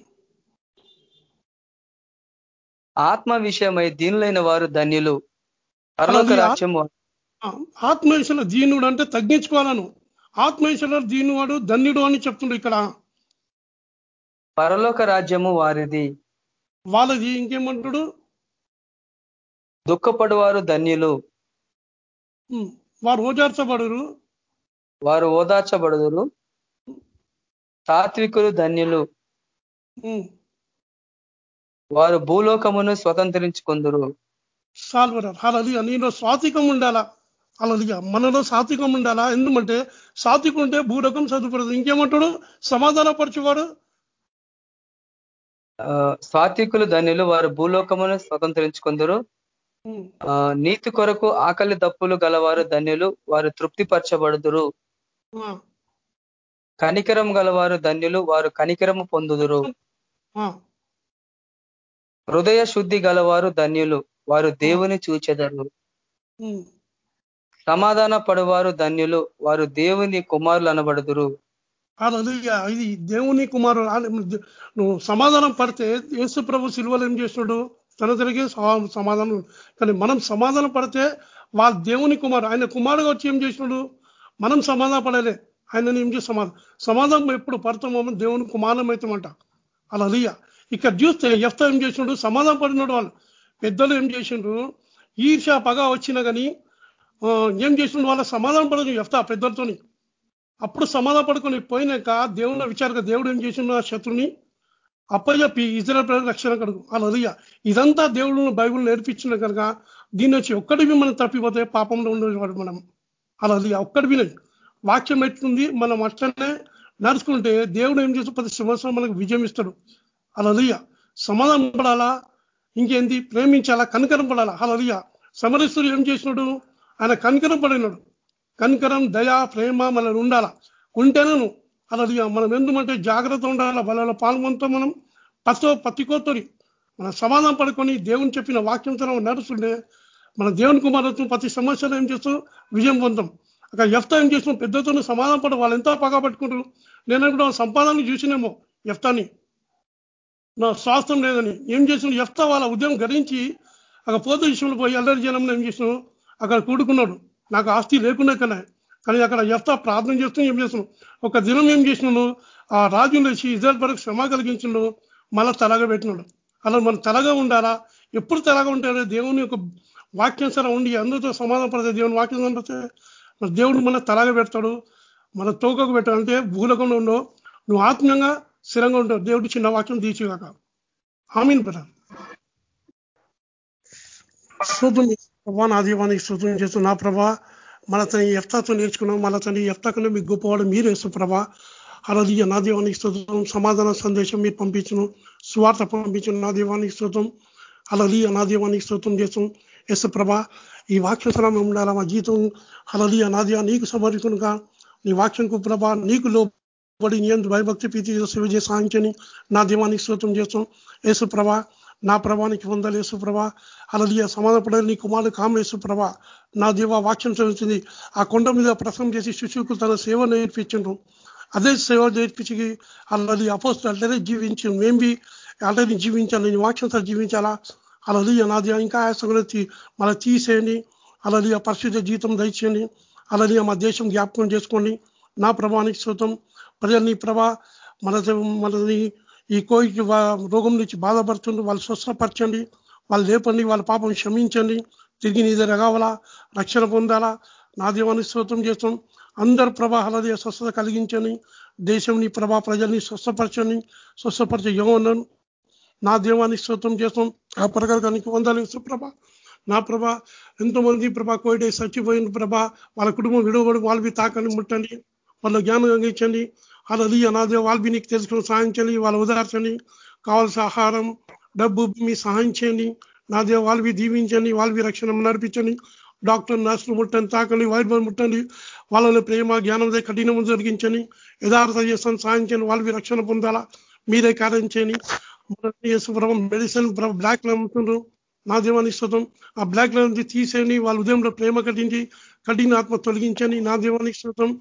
ఆత్మ విషయమై దీనులైన వారు ధన్యులు. పరలోక రాజ్యము ఆత్మహింసల దీనుడు అంటే తగ్గించుకోవాలను. ఆత్మహింసల దీనువాడు ధన్యుడు అని చెప్తుండ్రు ఇక్కడ. పరలోక రాజ్యము వారిది. వాళ్ళది ఇంకేమంటాడు? దుఃఖపడువారు ధన్యులు. వారు ఓదార్చబడరు. వారు ఓదార్చబడుదురు. సాత్వికులు ధన్యులు. వారు భూలోకమును స్వతంత్రించుకుందురు. సాల్వరర్ అలలియ నీలో సాత్వికం ఉండాలా? అలలియ మనలో సాత్వికం ఉండాలా? ఎందుకంటే సాత్వికం ఉంటే భూరకం చదువుపడదు ఇంకేమంటాడు? సమాధానపరచువాడు? సాత్వికులు ధన్యులు. వారు భూలోకమును స్వతంత్రించుకుందురు. నీతి కొరకు ఆకలి దప్పులు గలవారు ధన్యులు. వారు తృప్తిపరచబడుదురు. ఆ, కనికరం గలవారు ధన్యులు. వారు కనికరము పొందుదురు. హృదయ శుద్ధి గలవారు ధన్యులు. వారు దేవుని చూచెదరు. సమాధాన పడువారు ధన్యులు. వారు దేవుని కుమారులు అనబడుదురు. ఇది దేవుని కుమారుడు నువ్వు సమాధానం పడితే యేసు ప్రభు సిల్వలు ఏం చేస్తున్నాడు? తన తిరిగి సమాధానం. కానీ మనం సమాధానం పడితే వాళ్ళ దేవుని కుమారు ఆయన కుమారుడుగా వచ్చి ఏం చేసినాడు మనం సమాధాన పడలే. ఆయన ఏం చేసి సమాధానం సమాధానం ఎప్పుడు పడతామో దేవుని కుమారం అవుతామంట. అలా ఇక్కడ చూస్తే ఎఫ్త ఏం చేసినాడు సమాధానం పడినాడు వాళ్ళు. పెద్దలు ఏం చేసిండ్రు ఈర్ష పగ వచ్చినా కానీ ఏం చేసిన వాళ్ళ సమాధానం పడదు ఎఫ్తా పెద్దలతోని అప్పుడు సమాధాన పడుకొని పోయినాక దేవుని విచారక దేవుడు ఏం చేసిండు ఆ శత్రుని అప్పచెప్పి ఇజ్రాయల్ ప్రజల రక్షణ కడుగు అలా ఇదంతా దేవుడు బైబుల్ నేర్పించిన కనుక దీని వచ్చి ఒక్కడివి మనం తప్పిపోతే పాపంలో ఉండేవాడు మనం. అలా ఒక్కడి వినండి. వాక్యం ఎట్లుంది? మనం అట్లనే నడుచుకుంటే దేవుడు ఏం చేస్తూ ప్రతి సంవత్సరం మనకు విజయం ఇస్తాడు. అలా సమాధానం పడాలా? ఇంకేంది? ప్రేమించాలా? కనకరం పడాలా? అలా సమరేశ్వరుడు ఏం చేసినాడు? ఆయన కనికరం పడినాడు. కనికరం దయా ప్రేమ మన ఉండాలా? ఉంటేనే అలా మనం ఎందుకంటే జాగ్రత్త ఉండాలా? వాళ్ళ పాల్గొంతా మనం. పసో పత్తికోతోని మనం సమాధానం పడుకొని దేవుని చెప్పిన వాక్యంతో నడుస్తుండే మన దేవుని కుమారత్వం ప్రతి సమస్యలో ఏం చేస్తాం? విజయం పొందాం అక్కడ ఎఫ్తా ఏం చేస్తాం? పెద్దతో సమాధానం పడ వాళ్ళు ఎంత పగా పట్టుకుంటారు. నేను కూడా సంపాదాన్ని చూసినేమో ఎఫ్తాని. నా స్వాస్థ్యం లేదని. ఏం చేసిన ఎఫ్తా వాళ్ళ ఉద్యమం గరించి అక్కడ పోత విషయంలో పోయి అల్లరి జనంలో ఏం చేసినాం అక్కడ కూడుకున్నాడు. నాకు ఆస్తి లేకుండా కన్నా కానీ అక్కడ ఎఫ్తా ప్రార్థన చేస్తూ ఏం చేస్తున్నాడు? ఒక దినం ఏం చేసినాడు? ఆ రాజు లేచి ఇజ్రాయల్ పరకు శ్రమ కలిగించిండు మళ్ళా తలగా పెట్టినాడు. అలా మనం తలగా ఉండాలా? ఎప్పుడు తలగా ఉంటాడో? దేవుని యొక్క వాక్యానుసారం ఉండి అందరితో సమాధాన పడితే దేవుని వాక్యం పడితే? మరి దేవుడు మన తలగా పెడతాడు. మన తోకకు పెట్టాడు అంటే భూలకంలో ఉండవు. నువ్వు ఆత్మీయంగా స్థిరంగా ఉంటావు. దేవుడు చిన్న వాక్యం తీసిగాక ఆమెను బ్రదర్. ప్రభా నా దీవానికి శోధం చేస్తూ నా ప్రభా. మన తన ఎఫ్తాతో నేర్చుకున్నాం. మన తన ఎఫ్తాకన్నా మీకు గొప్పవాడు మీరు వేస్తూ ప్రభా. అలాది నా దీవానికి స్తోత్రం సమాధాన సందేశం మీరు పంపించను స్వార్థ పంపించను నా దీవానికి స్తోత్రం. అలలి నా దీవానికి స్తోత్రం చేస్తాం ఎస్ ప్రభా. ఈ వాక్య సలామం ఉండాలి మా జీతం అలలి అనాదియా నీకు సమర్పణగా నీ వాక్యంకు ప్రభా నీకు లోబడి నీ భయభక్తి ప్రీతి సేవ చేసి సాధించని నా దీవానికి స్తోత్రం చేస్తాం యేసు ప్రభా. నా ప్రభానికి వందలు యేసుప్రభ అలలియ సమాధానపడే నీ కుమారుడు కామ నా దేవ వాక్యం చదువుతుంది. ఆ కొండ మీద ప్రసంగం చేసి శిశువుకు తన సేవ నేర్పించండు అదే సేవ నేర్పించి అల్లది అపోస్ట్ అల్లదే జీవించి మేము అట్లనే జీవించాలి. నేను వాక్యంతో జీవించాలా? అలలి నాది ఇంకా ఆయాసంగా మళ్ళీ తీసేయండి. అలలి పరిశుద్ధ జీవితం దయచేయండి. అలలి మా దేశం జ్ఞాపకం చేసుకోండి. నా ప్రభానికి శృతం ప్రజల్ని ప్రభా మన మనని ఈ కోవిడ్ రోగం నుంచి బాధపడుతుండ్రు వాళ్ళు స్వస్థపరచండి వాళ్ళు లేపండి వాళ్ళ పాపం క్షమించండి తిరిగి నీ దగ్గర కావాలా రక్షణ పొందాలా? నా దేవాన్ని స్తోత్రం చేస్తాం. అందరు ప్రభా హలదయ స్వస్థత కలిగించని దేశంని ప్రభా ప్రజల్ని స్వస్థపరచని స్వస్థపరిచే యోగన్నాను నా దేవాన్ని స్తోత్రం చేస్తాం. ఆ ప్రకారానికి వందాలి సుప్రభ నా ప్రభ ఎంతోమంది ప్రభా కోవిడ్ చచ్చిపోయిన ప్రభా వాళ్ళ కుటుంబం విడవబడి వాళ్ళవి తాకని ముట్టండి వాళ్ళ జ్ఞానం అందించండి అలది అనాదే వాళ్ళు నీకు తెలుసుకుని సహాయం చేయండి. వాళ్ళ ఉదార్చండి కావాల్సిన ఆహారం డబ్బు మీ సహాయం చేయండి. నా దేవ వాళ్ళవి దీవించండి. వాళ్ళవి రక్షణ నడిపించండి. డాక్టర్ నర్సులు ముట్టండి తాకండి వైద్యులు ముట్టండి. వాళ్ళలో ప్రేమ జ్ఞానం కఠినము జరిగించండి. యథార్థ చేస్తాను సాధించండి వాళ్ళవి రక్షణ పొందాలా? మీరే కార్యం చేయండి. మెడిసిన్ బ్లాక్ అమ్ముతుండ్రు నా దేవాన్ని స్తోత్రం ఆ బ్లాక్ నుంచి తీసేయండి. వాళ్ళ ఉదయంలో ప్రేమ కట్టించి కఠిన ఆత్మ తొలగించండి. నా దేవానికి స్తోత్రం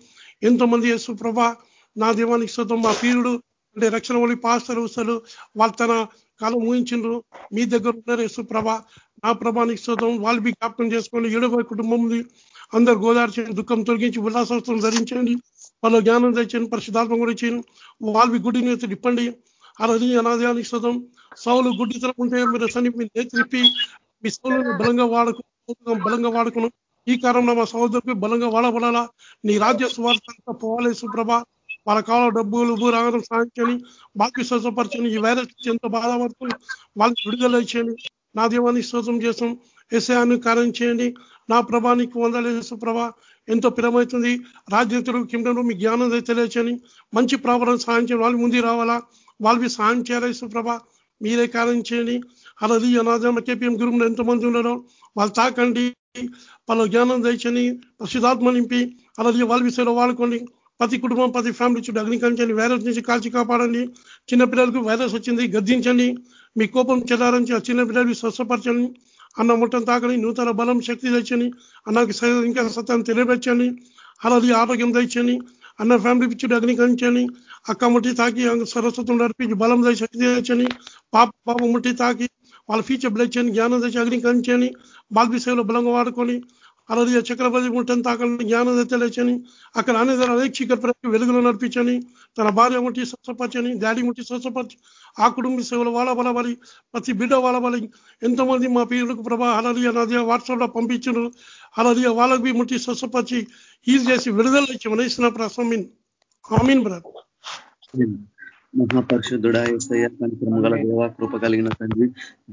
ఎంతో మంది యేసు ప్రభా నా దేవానికి శుద్ధం మా పీరుడు అంటే రక్షణ వాళ్ళు పాస్టర్ వస్తారు వాళ్ళు తన కాలం ఊహించిండ్రు మీ దగ్గర ఉన్నారు యేసు ప్రభ. నా ప్రభానికి శుద్ధం వాళ్ళు మీ జ్ఞాపకం చేసుకోండి. ఏడవ కుటుంబం ఉంది. అందరు గోదావరి దుఃఖం తొలగించి ఉల్లాసవస్త్రం ధరించండి. వాళ్ళు జ్ఞానం తెచ్చండి పరిశుధాత్మ కూడా ఇచ్చేయండి. వాళ్ళవి గుడిని ఇప్పండి అరది అనాదయానికి శుతం సౌలు గుడ్డితనం ఉంటే మీరు సని మీ నేత్రిప్పి మీ సౌలను బలంగా వాడుకు బలంగా వాడుకును. ఈ కారణంలో మా సహోదరుకి బలంగా వాడబడాలా. నీ రాజ్య స్వార్థంతా పోవాలి సుప్రభ వాళ్ళ కాలం డబ్బులు రావడం సాధించని బాకీ స్వచ్ఛపరచని ఈ వైరస్ ఎంతో బాధపడుతుంది వాళ్ళకి విడుదల ఇచ్చేయండి నా దీవాన్ని స్తోత్రం చేస్తాం. ఎస్ఐను కార్యం చేయండి. నా ప్రభానికి వందలేసు ప్రభా. ఎంతో పిరమవుతుంది రాజ్యంతులు కిందను మీ జ్ఞానం తెలియచని మంచి ప్రాబలం సాధించని వాళ్ళు ముందు రావాలా? వాళ్ళవి సాయం చేయాలి ప్రభ? మీరే కార్యం చేయండి. అలాది అనాథమ కేపీఎం గురువులు ఎంతమంది ఉన్నారో వాళ్ళు తాకండి. వాళ్ళ జ్ఞానం దయచని పరిశుధాత్మ నింపి అలాది వాళ్ళ విషయంలో వాడుకోండి. ప్రతి కుటుంబం ప్రతి ఫ్యామిలీ చుట్టూ అగ్నికరించండి వైరస్ నుంచి కాల్చి కాపాడండి. చిన్నపిల్లలకు వైరస్ వచ్చింది గద్దించండి. మీ కోపం చెదారించి ఆ చిన్నపిల్లలకి స్వస్థపరచండి. అన్న ముట్టం తాకని నూతన బలం శక్తి తెచ్చని అన్నకి ఇంకా సత్యాన్ని తెలియపరచండి. అలాది ఆరోగ్యం తెచ్చని అన్న ఫ్యామిలీ పిచ్చుడు అగ్నికరించండి అక్క ముట్టి తాకి సరస్వతం నడిపించి బలం దయ శక్తి తెచ్చని పాప పాప ముట్టి తాకి వాళ్ళ ఫ్యూచర్ బ్లెచ్చని జ్ఞానం తెచ్చి అగ్నికరించని బాల్బీ సేవలో బలంగా వాడుకొని అలాగే చక్రపతి ముట్టని తాకని జ్ఞానం తెలియచని అక్కడ అనేక అనేక చీకటి వెలుగులో నడిపించని తన భార్య ముట్టి స్వచ్ఛపరచని డాడీ ముట్టి స్వచ్ఛపరచి ఆ కుటుంబ సేవలు వాళ్ళ బలబలి ప్రతి బిడ్డ వాళ్ళ బలి ఎంతోమంది మా పీరులకు ప్రభా అలలియ నది వాట్సాప్లో పంపించను. అలలియ వాళ్ళకి ముట్టి స్వచ్ఛపరిచి ఈజీ చేసి విడుదల ఇచ్చి మనసిన ప్రసమీన్ ఆమీన్ బ్రదర్. మహాపరిశుద్ధుడా ఏసయ్య కనికరము గల దేవ కృప కలిగిన తండ్రి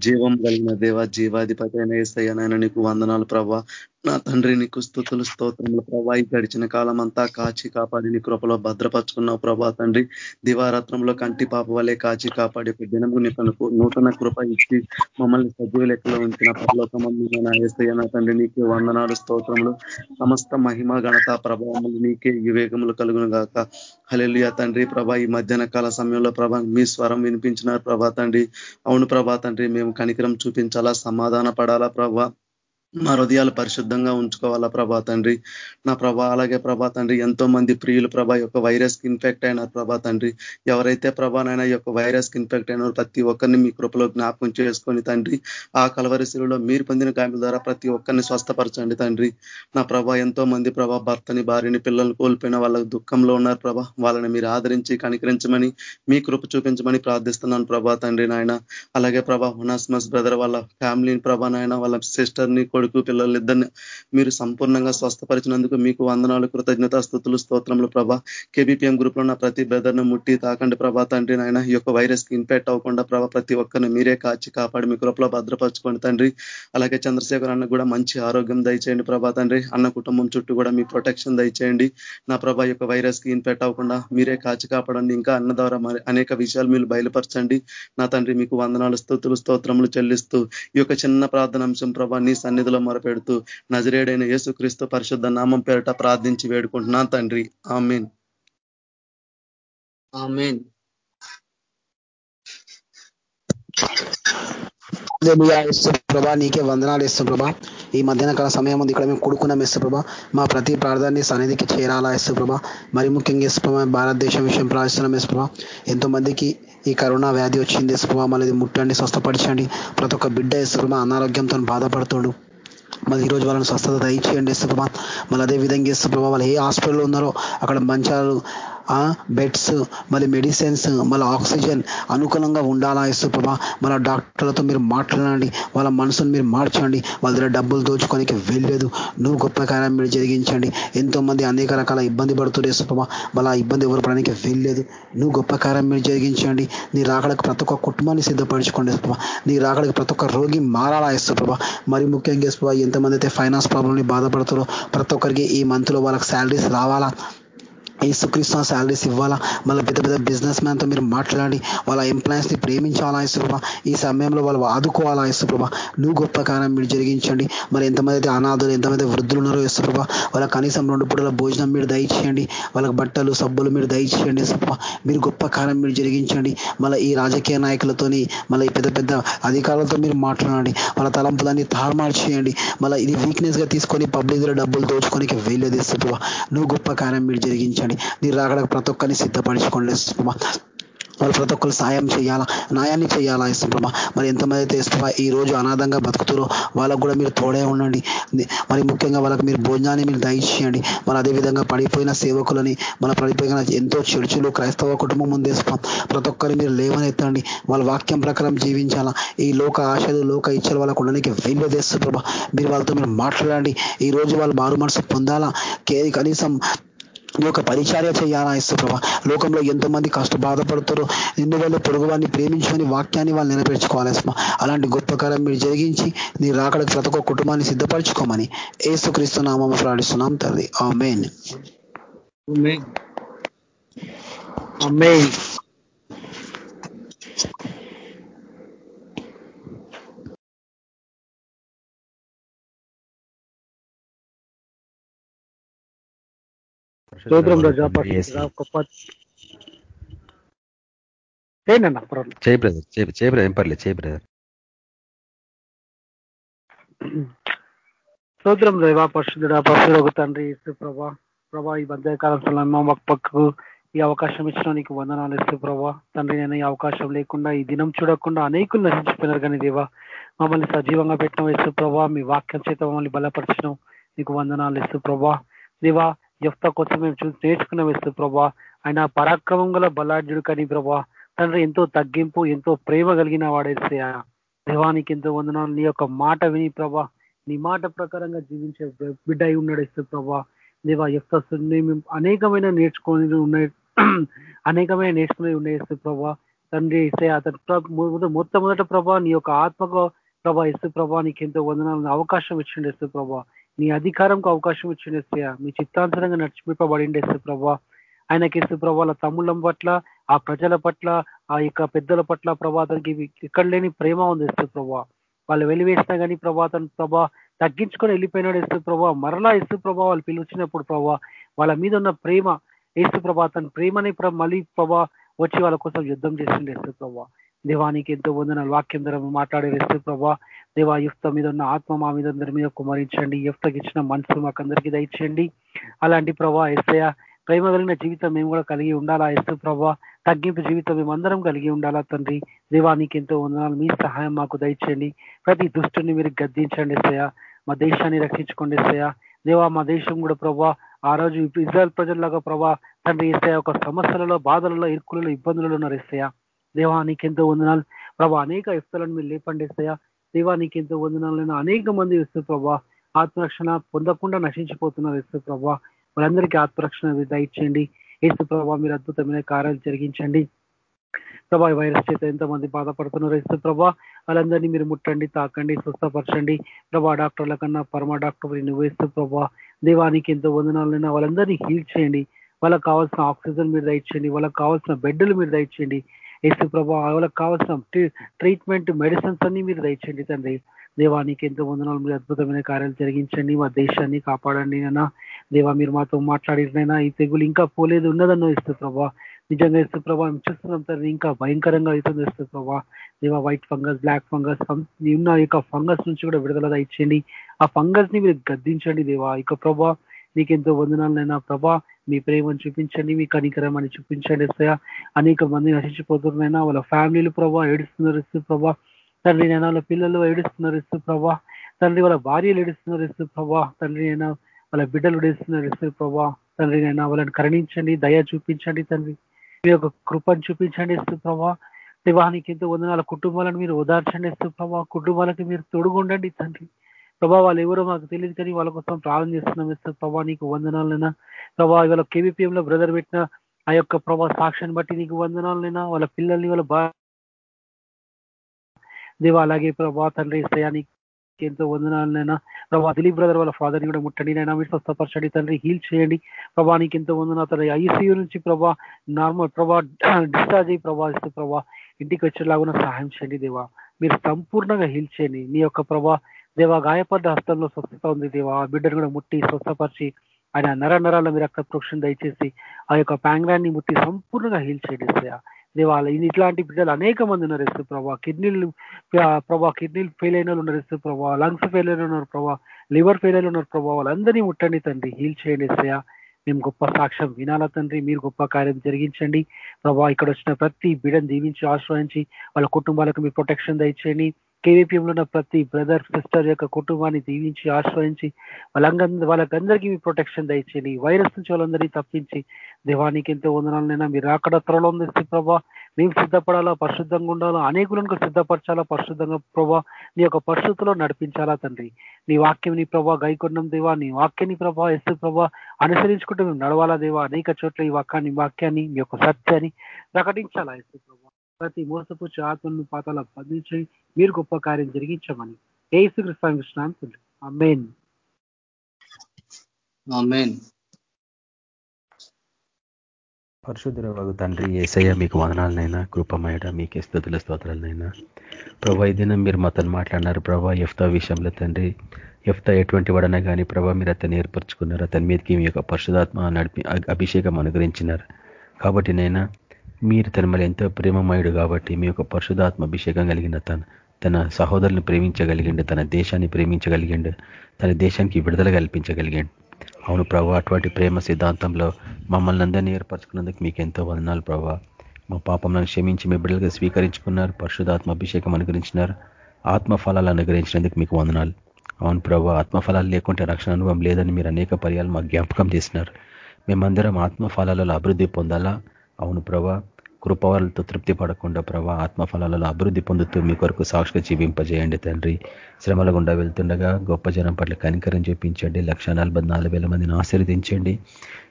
జీవం కలిగిన దేవ జీవాధిపతి అయిన ఏసయ్య నాయన నీకు వందనాలు ప్రభా. నా తండ్రి నీకు స్థుతులు స్తోత్రములు. ప్రభా ఈ గడిచిన కాలం అంతా కాచి కాపాడి నీ కృపలో భద్రపరుచుకున్నావు ప్రభా తండ్రి. దివారాత్రంలో కంటి పాప వలె కాచి కాపాడి ఒక దినము నీకు నూతన కృప ఇచ్చి మమ్మల్ని సజీవ లెక్కలో ఉంచిన పరలోకమంది నాయస్తయ్య నా తండ్రి నీకే వందనాలు స్తోత్రములు. సమస్త మహిమ ఘనత ప్రభావములు నీకే వివేకములు కలుగును గాక. హలెలుయ తండ్రి ప్రభా ఈ మధ్యాహ్న కాల సమయంలో ప్రభా మీ స్వరం వినిపించినారు ప్రభా తండ్రి. అవును ప్రభా తండ్రి మేము కనికరం చూపించాలా సమాధాన పడాలా ప్రభా? మా హృదయాలు పరిశుద్ధంగా ఉంచుకోవాలా ప్రభా తండ్రి? నా ప్రభా అలాగే ప్రభా తండ్రి ఎంతో మంది ప్రియులు ప్రభా యొక్క వైరస్కి ఇన్ఫెక్ట్ అయినారు ప్రభా తండ్రి. ఎవరైతే ప్రభానైనా యొక్క వైరస్కి ఇన్ఫెక్ట్ అయినారో ప్రతి ఒక్కరిని మీ కృపలో జ్ఞాపకం చేసుకొని తండ్రి ఆ కలవరిశిలో మీరు పొందిన గామిల ద్వారా ప్రతి ఒక్కరిని స్వస్థపరచండి తండ్రి. నా ప్రభా ఎంతో మంది ప్రభా భర్తని భార్యని పిల్లల్ని కోల్పోయిన వాళ్ళ దుఃఖంలో ఉన్నారు ప్రభా. వాళ్ళని మీరు ఆదరించి కనికరించమని మీ కృప చూపించమని ప్రార్థిస్తున్నాను ప్రభా తండ్రి నాయన. అలాగే ప్రభా హునాస్మస్ బ్రదర్ వాళ్ళ ఫ్యామిలీని ప్రభా నాయన వాళ్ళ సిస్టర్ని కొడుకు పిల్లలిద్దరిని మీరు సంపూర్ణంగా స్వస్థపరిచినందుకు మీకు వందనాలు కృతజ్ఞత స్థుతులు స్తోత్రములు ప్రభా. కేబీపీఎం గ్రూప్లో ఉన్న ప్రతి బ్రదర్ను ముట్టి తాకండి ప్రభా తండ్రి నాయన. ఈ యొక్క వైరస్కి ఇన్ఫెక్ట్ అవ్వకుండా ప్రభా ప్రతి ఒక్కరిని మీరే కాచి కాపాడి మీ కృపలో భద్రపరచుకోండి తండ్రి. అలాగే చంద్రశేఖర్ అన్న కూడా మంచి ఆరోగ్యం దయచేయండి ప్రభా తండ్రి. అన్న కుటుంబం చుట్టూ కూడా మీ ప్రొటెక్షన్ దయచేయండి. నా ప్రభా యొక్క వైరస్కి ఇన్ఫెక్ట్ అవ్వకుండా మీరే కాచి కాపాడండి. ఇంకా అన్న ద్వారా అనేక విషయాలు మీరు బయలుపరచండి. నా తండ్రి మీకు వందనాలు స్థుతులు స్తోత్రములు చెల్లిస్తూ ఈ యొక్క చిన్న ప్రార్థనాంశం ప్రభా నీ సన్నిధిలో మొరపెడుతూ నజరేడైన యేసుక్రీస్తు పరిశుద్ధ నామం పేరట ప్రార్థించి వేడుకుంటున్నాను తండ్రి. ఆమెన్. ఆమెన్. ప్రభా నీకే వందనాలు ఇస్తాం ప్రభా ఈ మధ్యాహ్న కాల సమయం ఉంది ఇక్కడ మేము కొడుకున్నాం ఇస్తు ప్రభా మా ప్రతి ప్రార్థాన్ని సన్నిధికి చేరాలా ఇస్తు ప్రభా మరి ముఖ్యంగా ఇస్తు ప్రభా భారతదేశం విషయం ప్రార్థిస్తున్నాం ఇస్తు ప్రభా ఎంతో మందికి ఈ కరోనా వ్యాధి వచ్చింది ఇస్తు ప్రభా మళ్ళీ ముట్టండి స్వస్థపరచండి. ప్రతి ఒక్క బిడ్డ ఇస్తు ప్రభా అనారోగ్యంతో బాధపడుతుడు. మళ్ళీ ఈరోజు వాళ్ళని స్వస్థత దయచేయండి ఇస్తు ప్రభా మళ్ళీ అదే విధంగా ఇస్తు ప్రభా వాళ్ళు ఏ హాస్పిటల్లో ఉన్నారో అక్కడ మంచాలు బెడ్స్ మళ్ళీ మెడిసిన్స్ మళ్ళీ ఆక్సిజన్ అనుకూలంగా ఉండాలా ఇస్తుప్రభ మళ్ళీ డాక్టర్లతో మీరు మాట్లాడండి వాళ్ళ మనసును మీరు మార్చండి వాళ్ళ దగ్గర డబ్బులు దోచుకోనికి వెళ్ళలేదు నువ్వు గొప్ప కార్యం మీరు జరిగించండి. ఎంతో మంది అనేక రకాల ఇబ్బంది పడుతుంది ఇస్తుప్రభ మళ్ళీ ఇబ్బంది ఎవరు పడడానికి వెళ్ళలేదు. నువ్వు గొప్ప కార్యం మీరు జరిగించండి. నీ రాకడకు ప్రతి ఒక్క కుటుంబాన్ని సిద్ధపరచుకోండి ఇస్తుప్రభ నీ రాకడకు ప్రతి ఒక్క రోగి మారాలా ఇస్తుప్రభ మరి ముఖ్యంగా ఇస్తుప్రభ ఎంతమంది అయితే ఫైనాన్స్ ప్రాబ్లమ్ని బాధపడుతారో ప్రతి ఒక్కరికి ఈ మంత్లో వాళ్ళకి శాలరీస్ రావాలా? యేసుక్రీస్తు శాలరీస్ ఇవ్వాలా? మళ్ళీ పెద్ద పెద్ద బిజినెస్ మ్యాన్తో మీరు మాట్లాడి వాళ్ళ ఎంప్లాయీస్ని ప్రేమించాలా ఇసుప్రభ ఈ సమయంలో వాళ్ళు ఆదుకోవాలా ఇసుప్రభ నువ్వు గొప్ప కారణం మీరు జరిగించండి. మరి ఎంతమంది అయితే అనాథులు ఎంతమంది వృద్ధులు ఉన్నారో ఇసుప్రభ వాళ్ళ కనీసం రెండు పూటల భోజనం మీరు దయచేయండి. వాళ్ళకి బట్టలు సబ్బులు మీరు దయచేయండి ఇసుప్రభ మీరు గొప్ప కారణం మీరు జరిగించండి. మళ్ళీ ఈ రాజకీయ నాయకులతోని మళ్ళీ పెద్ద పెద్ద అధికారులతో మీరు మాట్లాడండి. వాళ్ళ తలంపులన్నీ తారుమారు చేయండి. మళ్ళీ ఇది వీక్నెస్గా తీసుకొని పబ్లిక్ డబ్బులు దోచుకొని వెళ్ళేది ఇసుప్రభ నువ్వు గొప్ప కారణం మీరు జరిగించండి. మీరు రాకడానికి ప్రతి ఒక్కరిని సిద్ధపరచుకోండి వాళ్ళు ప్రతి ఒక్కరు సాయం చేయాలా? న్యాయాన్ని చేయాలా ఇస్తుంటా మరి ఎంతమంది అయితే ఇస్తున్నా ఈ రోజు అనాథంగా బతుకుతారో వాళ్ళకు కూడా మీరు తోడే ఉండండి. మరి ముఖ్యంగా వాళ్ళకి మీరు భోజనాన్ని మీరు దయచేయండి మరి అదేవిధంగా పడిపోయిన సేవకులని మన పడిపోయిన ఎంతో చర్చిలు క్రైస్తవ కుటుంబం ముందేస్తాం ప్రతి ఒక్కరిని మీరు లేవనెత్తండి. వాళ్ళ వాక్యం ప్రకారం జీవించాలా? ఈ లోక ఆశలు లోక ఇచ్చలు వాళ్ళకు ఉండడానికి వెళ్ళదేస్తు ప్రభా. మీరు వాళ్ళతో మీరు మాట్లాడండి. ఈ రోజు వాళ్ళు మారు మనసు పొందాలా? కనీసం నీ యొక్క పరిచార్య చేయాలా ఇస్తు ప్రభా? లోకంలో ఎంతమంది కష్ట బాధపడుతారో నిన్ను వాళ్ళు పొరుగు వారిని ప్రేమించుకొని వాక్యాన్ని వాళ్ళు నెరవేర్చుకోవాలి అలాంటి గొప్ప కారం మీరు జరిగించి నీ రాకడానికి ప్రతి ఒక్క కుటుంబాన్ని సిద్ధపరచుకోమని ఏసుక్రీస్తు నామం ప్రాణిస్తున్నాం తల్లి. ఆ మెయిన్ స్తోత్రం రజా గొప్ప చేయండి చేయి బ్రదర్ చేయి బ్రదర్ ఏం పర్లేదు చేయి బ్రదర్ స్తోత్రం రేవా పరిశుద్ధుడా పరిశుద్ధ తండ్రి ప్రభా ప్రభా ఈ మధ్యకాలం సమయంలో ఒక పక్కకు ఈ అవకాశం ఇచ్చిన నీకు వందనాలు ఇస్తూ ప్రభా తండ్రి నేను ఈ అవకాశం లేకుండా ఈ దినం చూడకుండా అనేకులు నశించిపోయినారు కానీ దేవా మమ్మల్ని సజీవంగా పెట్టిన ఇస్తూ ప్రభా మీ వాక్యం చేత మమ్మల్ని బలపరచడం నీకు వందనాలు ఇస్తూ ప్రభా దేవా జఫ్త కోసం మేము చూసి నేర్చుకున్న వేస్తూ ప్రభా. ఆయన పరాక్రమం గల బలాఢ్యుడు కానీ ప్రభా. తండ్రి ఎంతో తగ్గింపు ఎంతో ప్రేమ కలిగిన వాడేస్తే దేవానికి ఎంతో వందనాలు. నీ యొక్క మాట విని ప్రభా. నీ మాట ప్రకారంగా జీవించే బిడ్డ అయి ఉన్నాడు ఇస్తూ ప్రభా. దేవా యఫ్తని మేము అనేకమైన నేర్చుకొని ఉన్నాయి. <clears throat> అనేకమైన నేర్చుకుని ఉన్నాయి ప్రభా. తండ్రి ఇస్తే అతను మొట్టమొదట ప్రభా నీ యొక్క ఆత్మకు ప్రభా ఇస్తు ప్రభా నీకు ఎంతో వందనాలను అవకాశం ఇచ్చిండేస్తు ప్రభా. నీ అధికారంకు అవకాశం ఇచ్చిండేస్తయ్యా మీ చిత్తాంతరంగా నడిచిపబడిండే ప్రభా. ఆయనకి ఇస్తూ ప్రభావ తమ్ముళ్ళం పట్ల ఆ ప్రజల పట్ల ఆ యొక్క పెద్దల పట్ల ప్రభాతానికి ఇక్కడ లేని ప్రేమ ఉంది ఇస్తు ప్రభా. వాళ్ళు వెలివేసినా కానీ ప్రభాతం ప్రభా తగ్గించుకొని వెళ్ళిపోయినాడు ఇస్తు ప్రభా. మరలా ఇస్తు ప్రభా వాళ్ళు పిలిచినప్పుడు ప్రభా వాళ్ళ మీద ఉన్న ప్రేమ ఏసు ప్రభా తన ప్రేమని మళ్ళీ ప్రభా వచ్చి వాళ్ళ కోసం యుద్ధం చేసిండే ఇస్తు ప్రభా. దేవానికి ఎంతో వందన వాక్యం ధర మాట్లాడే వేస్తే ప్రభా దేవా యుఫ్త మీద ఉన్న ఆత్మ మా మీద అందరి మీద కుమరించండి యుఫ్తకి ఇచ్చిన మనసు మాకందరికీ దయచేయండి. అలాంటి ప్రభా ఎస్ఐ ప్రేమ కలిగిన జీవితం మేము కూడా కలిగి ఉండాలా? ఎస్తు ప్రభా తగ్గింపు జీవితం మేమందరం కలిగి ఉండాలా తండ్రి? దేవానికి ఎంతో వందనాలు. మీ సహాయం మాకు దయచేయండి. ప్రతి దుష్టుని మీరు గద్దించండి ఎస్ఐ మా దేశాన్ని రక్షించుకోండి ఎస్ఐ దేవా మా దేశం కూడా ప్రభా ఆ రోజు ఇజ్రాయల్ ప్రజల్లాగా ప్రభా తండ్రి ఎస్ఐ ఒక సమస్యలలో బాధలలో ఇరుకులలో ఇబ్బందులలో ఉన్నారు ఎస్ఐ దేవా నీకెంతో వందనాలు. ప్రభా అనేక ఇస్తాలను మీరు లేపండిస్తాయా దేవా నీకు ఎంతో వందనాలైనా అనేక మంది ఇస్తూ ప్రభా ఆత్మరక్షణ పొందకుండా నశించిపోతున్నారు ఇస్తూ ప్రభా. వాళ్ళందరికీ ఆత్మరక్షణ దయచేయండి. ఏసు ప్రభా మీరు అద్భుతమైన కార్యాలు జరిగించండి. ప్రభా వైరస్ చేత ఎంతమంది బాధపడుతున్నారు ఇస్తు ప్రభా. వాళ్ళందరినీ మీరు ముట్టండి తాకండి స్వస్థపరచండి. ప్రభా డాక్టర్ల కన్నా పరమ డాక్టర్ నువ్వు ఇస్తు ప్రభా. దేవానికి ఎంతో వందనాలైనా వాళ్ళందరినీ హీల్ చేయండి. వాళ్ళకి కావాల్సిన ఆక్సిజన్ మీరు దయచేయండి. వాళ్ళకి కావాల్సిన బెడ్లు మీరు దయచేయండి. ఏసు ప్రభా వాళ్ళకి కావాల్సిన ట్రీట్మెంట్ మెడిసిన్స్ అన్ని మీరు దయచండి తండ్రి. దేవానికి ఎంతో వందనాలు మీరు అద్భుతమైన కార్యాలు జరిగించండి మా దేశాన్ని కాపాడండి అయినా దేవా మీరు మాతో మాట్లాడినైనా ఈ తెగులు ఇంకా పోలేదు ఉన్నదన్నో ఇస్తు ప్రభా. నిజంగా ఇస్తు ప్రభా మేము చూస్తున్నాం తండ్రి ఇంకా భయంకరంగా అవుతుంది ఇస్తు ప్రభా. దేవా వైట్ ఫంగస్ బ్లాక్ ఫంగస్ ఉన్న యొక్క ఫంగస్ నుంచి కూడా విడుదల దయచేయండి. ఆ ఫంగస్ని మీరు గద్దించండి దేవా. ఇక ప్రభా నీకెంతో వందనాలైనా ప్రభా మీ ప్రేమను చూపించండి మీ కనికరమని చూపించండి సయా అనేక మంది నశించిపోతున్నారైనా వాళ్ళ ఫ్యామిలీలు ప్రభా ఏడుస్తున్నారు ఇస్తూ ప్రభా. తండ్రి నైనా వాళ్ళ పిల్లలు ఏడుస్తున్నారు ఇస్తూ ప్రభా. తండ్రి వాళ్ళ భార్యలు ఏడుస్తున్నారు ఇస్తూ ప్రభా. తండ్రి అయినా వాళ్ళ బిడ్డలు ఏడుస్తున్నారు ఇస్తూ ప్రభా. తండ్రి నైనా వాళ్ళని కరుణించండి దయ చూపించండి తండ్రి. మీ యొక్క కృపను చూపించండి ఇస్తూ ప్రభా. దేవానికి ఎంతో వందనాల. కుటుంబాలను మీరు ఓదార్చండి ఇస్తూ ప్రభా. కుటుంబాలకి మీరు తొడుగుండండి తండ్రి. ప్రభా వాళ్ళు ఎవరో మాకు తెలియదు కానీ వాళ్ళ కోసం ప్రార్థన చేస్తున్నాం. ఇస్తూ ప్రభా నీకు వందనాలైనా ప్రభా ఇవాళ కేవీపీఎం లో బ్రదర్ పెట్టిన ఆ యొక్క ప్రభా సాక్ష్యాన్ని బట్టి నీకు వందనాలైనా వాళ్ళ పిల్లల్ని వాళ్ళ బా దేవ అలాగే ప్రభా తండ్రి శ్రేయానికి ఎంతో వందనాలనైనా. ప్రభా దిలీప్ బ్రదర్ వాళ్ళ ఫాదర్ని కూడా ముట్టండి. నైనా మీరు స్వస్థపరచండి తండ్రి హీల్ చేయండి. ప్రభా నీకు ఎంతో వందన తండ్రి ఐసీయూ నుంచి ప్రభా నార్మల్ ప్రభా డిశ్చార్జ్ అయ్యి ప్రభా ప్రభా ఇంటికి వచ్చేలాగా సహాయం చేయండి దేవా. మీరు సంపూర్ణంగా హీల్ చేయండి. నీ యొక్క ప్రభా దేవా గాయపడ్డ హస్తంలో స్వస్థత ఉంది దేవా. ఆ బిడ్డను కూడా ముట్టి స్వస్థపరిచి ఆయన నర నరాల మీరు రక్త ప్రోక్షణ దయచేసి ఆ యొక్క ప్యాంగ్రాన్ని ముట్టి సంపూర్ణంగా హీల్ చేయండి దేవాల ఇట్లాంటి బిడ్డలు అనేక మంది ఉన్నారు ఎస్తు ప్రభా. కిడ్నీలు ప్రభా కిడ్నీలు ఫెయిల్ అయిన ఉన్నారు ఎస్తు ప్రభా. లంగ్స్ ఫెయిల్ అయిన ఉన్నారు ప్రభా. లివర్ ఫెయిల్ అయిన ఉన్నారు ప్రభా. వాళ్ళందరినీ ముట్టండి తండ్రి. హీల్ చేయండి ఎస్సయా మేము గొప్ప సాక్ష్యం వినాల తండ్రి. మీరు గొప్ప కార్యం జరిగించండి. ప్రభా ఇక్కడ వచ్చిన ప్రతి బిడని దీవించి ఆశ్రయించి వాళ్ళ కుటుంబాలకు మీరు ప్రొటెక్షన్ దయచేయండి. కేవీపీఎంలో ఉన్న ప్రతి బ్రదర్ సిస్టర్ యొక్క కుటుంబాన్ని దీవించి ఆశ్రయించి వాళ్ళందరూ వాళ్ళకందరికీ మీ ప్రొటెక్షన్ దయచేయండి. వైరస్ నుంచి వాళ్ళందరినీ తప్పించి దేవానికి ఎంతో వందనాలనైనా మీరు అక్కడ త్వరలో ఉంది ప్రభా. మేము సిద్ధపడాలా? పరిశుద్ధంగా ఉండాలా? అనేకులను సిద్ధపరచాలా? పరిశుద్ధంగా ప్రభా నీ యొక్క పరిస్థితుల్లో నడిపించాలా తండ్రి? నీ వాక్యం నీ ప్రభా గైకొండం దేవా నీ వాక్యాన్ని ప్రభా ఎస్తు ప్రభా అనుసరించుకుంటూ మేము నడవాలా దేవా? అనేక చోట్ల ఈ వాక్యాన్ని వాక్యాన్ని మీ యొక్క సత్యాన్ని ప్రకటించాలా ఎస్తు ప్రభా? ప్రతి మోసపుచ్చు ఆత్మను పాతాల బంధించి మీరు గొప్ప కార్యం జరిగించమని ఏసు కృష్ణ అమ్మేన్ పరిశుద్ధ తండ్రి ఏసయ్య మీకు వదనాలనైనా కృపమయడ మీకే స్థుతుల స్తోత్రాలనైనా. ప్రభా ఈ దినం మీరు మాతో మాట్లాడినారు. ప్రభా ఎఫ్తా విషయంలో తండ్రి ఎఫ్తా ఎటువంటి వాడనా కానీ ప్రభా మీరు అతన్ని ఏర్పరచుకున్నారు. అతని మీదకి మీ యొక్క పరిశుధాత్మ నడిపి అభిషేకం అనుగ్రహించినారు. కాబట్టి నైనా మీరు తన మళ్ళీ ఎంతో ప్రేమమయుడు కాబట్టి మీ యొక్క పరిశుధాత్మ అభిషేకం కలిగిన తన తన సహోదరుని ప్రేమించగలిగిండు తన దేశాన్ని ప్రేమించగలిగిండు తన దేశానికి విడుదల కల్పించగలిగాడు. అవును ప్రభా అటువంటి ప్రేమ సిద్ధాంతంలో మమ్మల్ని అందరినీ ఏర్పరచుకున్నందుకు మీకు ఎంతో వదనాలు ప్రభా. మా పాపంలను క్షమించి మీ బిడ్డలుగా స్వీకరించుకున్నారు పరిశుధాత్మ అభిషేకం అనుగ్రహించినారు ఆత్మఫలాలు అనుగ్రహించినందుకు మీకు వందనాలు. అవును ప్రభా ఆత్మఫలాలు లేకుంటే రక్షణ అనుభవం లేదని మీరు అనేక పర్యాలు మాకు జ్ఞాపకం చేసినారు. మేమందరం ఆత్మఫలాలలో అభివృద్ధి పొందాలా? అవును ప్రభా కృపవలతో తృప్తి పడకుండా ప్రభా ఆత్మఫలాలలో అభివృద్ధి పొందుతూ మీ కొరకు సాక్షిగా జీవింపజేయండి తండ్రి. శ్రమల గుండా వెళ్తుండగా గొప్ప జనం పట్ల కనికరం చూపించండి. లక్ష మందిని ఆశీర్వదించండి.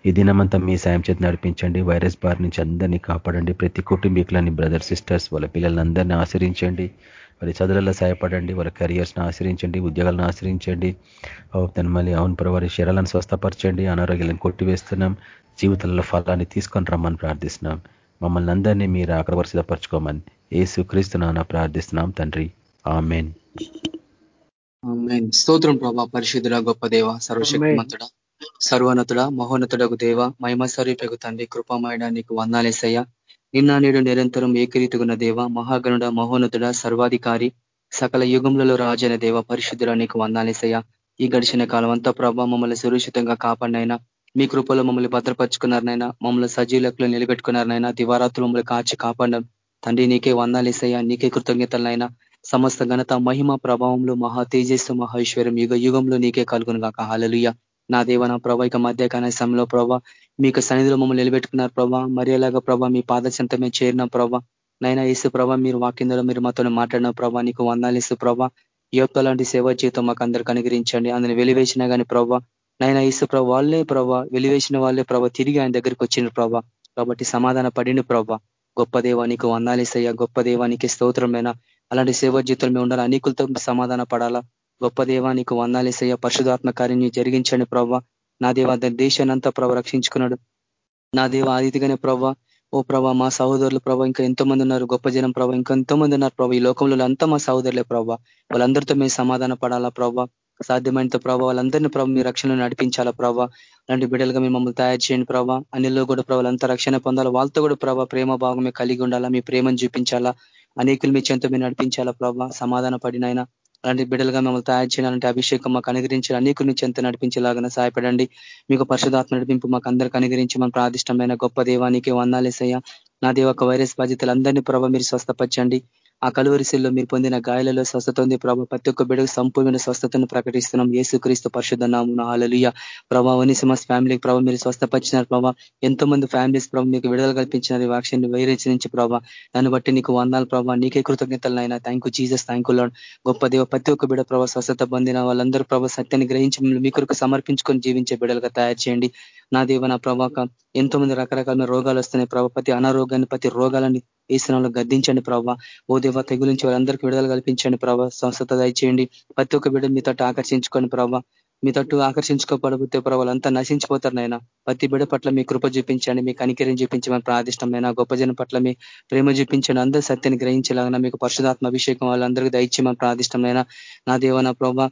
ఈ దినమంతా మీ సాయం చేతి నడిపించండి. వైరస్ బారి నుంచి అందరినీ కాపాడండి. ప్రతి కుటుంబీకులని బ్రదర్ సిస్టర్స్ వాళ్ళ పిల్లలందరినీ ఆశ్రయించండి వారి చదువులలో సహాయపడండి. వాళ్ళ కెరియర్స్ని ఆశ్రయించండి ఉద్యోగాలను ఆశ్రయించండి తను మళ్ళీ అవును వారి శరీరాలను స్వస్థపరచండి. అనారోగ్యాలను కొట్టివేస్తున్నాం. జీవితంలో ఫలాన్ని తీసుకొని రమ్మని ప్రార్థిస్తున్నాం. మమ్మల్ని అందరినీ మీరు అక్కడ సిద్ధపరచుకోమని ఏసు క్రీస్తునాన ప్రార్థిస్తున్నాం తండ్రి. ఆమెన్. స్తోత్రం ప్రభా పరిశుద్ధుడ గొప్ప దేవ సర్వశక్తిమంతుడ సర్వనతుడ మహోన్నతుడకు దేవ మహిమ స్వరూపకు తండ్రి కృపమాయడా నీకు వందాలేసయ్య. నిన్న నేడు నిరంతరం ఏకరీతిగున్న దేవ మహాగణుడ మహోన్నతుడ సర్వాధికారి సకల యుగములలో రాజైన దేవ పరిశుద్ధుడ నీకు వందాలేసయ్య. ఈ గడిచిన కాలం అంతా ప్రభా మమ్మల్ని సురక్షితంగా కాపాడినైనా మీ కృపలో మమ్మల్ని భద్రపరుచుకున్నారనైనా మమ్మల్ని సజీలకులు నిలబెట్టుకున్నారనైనా దివారాత్రులు మమ్మల్ని కాచి కాపాడడం. తండ్రి నీకే వందాలేసయ్యా. నీకే కృతజ్ఞతలనైనా సమస్త ఘనత మహిమ ప్రభావంలో మహా తేజస్సు మహేశ్వరం యుగ యుగంలో నీకే కలుగును కాక హాలలుయ నా దేవ నా ప్రభా ఇక మధ్యకాల సమయంలో ప్రభా మీకు సన్నిధిలో మమ్మల్ని నిలబెట్టుకున్నారు ప్రభా. మరేలాగా ప్రభా మీ పాద మేము చేరిన ప్రభా. నైనా ఏసు ప్రభా మీరు వాకిందలో మీరు మాతో మాట్లాడిన ప్రభా నీకు వందాలేసు ప్రభా. యోగ లాంటి సేవా జీవితం మాకు అందరికి అనుగ్రహించండి. అందుని వెలివేసినా కానీ ప్రభావ నైనా ఇసు ప్రభ వాళ్ళే ప్రభావ వెలివేసిన వాళ్ళే ప్రభ తిరిగి ఆయన దగ్గరికి వచ్చిన ప్రభ. కాబట్టి సమాధాన పడిండు ప్రభ. గొప్ప దేవానికి వందాలేసయ్య గొప్ప దేవానికి స్తోత్రమైన అలాంటి సేవా మేము ఉండాలి. అనేకులతో సమాధాన పడాలా. గొప్ప దేవానికి వందాలేసయ్య పరిశుధాత్మ కార్యం జరిగించండి ప్రభావ నా దేవ దేశాన్ని అంతా ప్రభ రక్షించుకున్నాడు. నా దేవ ఆదితిగానే ప్రభ. ఓ ప్రభా మా సహోదరులు ప్రభ ఇంకా ఎంతో మంది ఉన్నారు. గొప్ప జనం ప్రభావ ఇంకా ఎంతో మంది ఉన్నారు ప్రభావ ఈ లోకంలో అంతా మా సహోదరులే ప్రభా. వాళ్ళందరితో మేము సమాధాన పడాలా ప్రభావ సాధ్యమైనంత ప్రభావ వాళ్ళందరినీ ప్రభావ మీ రక్షణ నడిపించాలా ప్రభావ అలాంటి బిడ్డలుగా మేము మమ్మల్ని తయారు చేయండి ప్రభావ అన్నిలో కూడా ప్రభావ అంతా రక్షణ పొందాలి. వాళ్ళతో కూడా ప్రభావ ప్రేమ భాగమే కలిగి ఉండాలా. మీ ప్రేమను చూపించాలా. అనేకులు మీ చెంత మీరు నడిపించాలా ప్రభావ సమాధాన పడినైనా అలాంటి బిడ్డలుగా మమ్మల్ని తయారు చేయాలంటే అభిషేకం మాకు అనుగ్రహించి అనేకుల నుంచి ఎంత నడిపించేలాగా సహాయపడండి. మీకు పరిశుధాత్మ నడిపింపు మాకు అందరికి అనుగ్రహించి మన ప్రాదిష్టమైన గొప్ప దేవానికి వందాలేసయ్యా నా దేవ ఒక వైరస్ బాధితులందరినీ ప్రభావ మీరు స్వస్థపరచండి. ఆ కలువరిశల్లో మీరు పొందిన గాయాలలో స్వస్థత ఉంది. ప్రభావ ప్రతి ఒక్క బిడకు సంపూర్ణ స్వస్థతను ప్రకటిస్తున్నాం. ఏసుక్రీస్తు పరిశుద్ధ నామున హాలలుయ ప్రభావ వనిసిమస్ ఫ్యామిలీకి ప్రభావ మీరు స్వస్థపరిచినారు. ప్రభావ ఎంతో మంది ఫ్యామిలీస్ ప్రభావ మీకు విడుదల కల్పించినారు. వ్యాక్సిన్ వైరస్ నుంచి ప్రభావ దాన్ని బట్టి నీకు వందాలు ప్రభావ నీకే కృతజ్ఞతలు అయినా thank you Jesus thank you Lord గొప్ప దేవ ప్రతి ఒక్క బిడ ప్రభావ స్వస్థత పొందిన వాళ్ళందరూ ప్రభావ సత్యాన్ని గ్రహించి మీ కొరకు సమర్పించుకొని జీవించే బిడలుగా తయారు చేయండి. నా దేవ నా ప్రభాక ఎంతో మంది రకరకాల రోగాలు వస్తున్నాయి. ప్రభావ ప్రతి అనారోగ్యాన్ని ప్రతి రోగాలని ఈ స్థలంలో గద్దించండి ప్రభావ ఓ దేవ తెగులించి వాళ్ళందరికీ విడుదల కల్పించండి ప్రభావ స్వస్థత దయచేయండి. ప్రతి ఒక్క బిడ్డ మీ తట్టు ఆకర్షించుకోండి ప్రభావ మీ తట్టు ఆకర్షించుకోబడితే ప్రభావాలంతా నశించిపోతారు నాయన. ప్రతి బిడ పట్ల మీ కృప చూపించండి మీ కనికరిని చూపించమని ప్రాదిష్టమైన గొప్ప జనం పట్ల మీ ప్రేమ చూపించండి. అందరూ సత్యాన్ని గ్రహించేలాగా మీకు పరిశుధాత్మ అభిషేకం వాళ్ళందరికీ దయచేయమని ప్రాదిష్టమైన నా దేవ నా ప్రభావ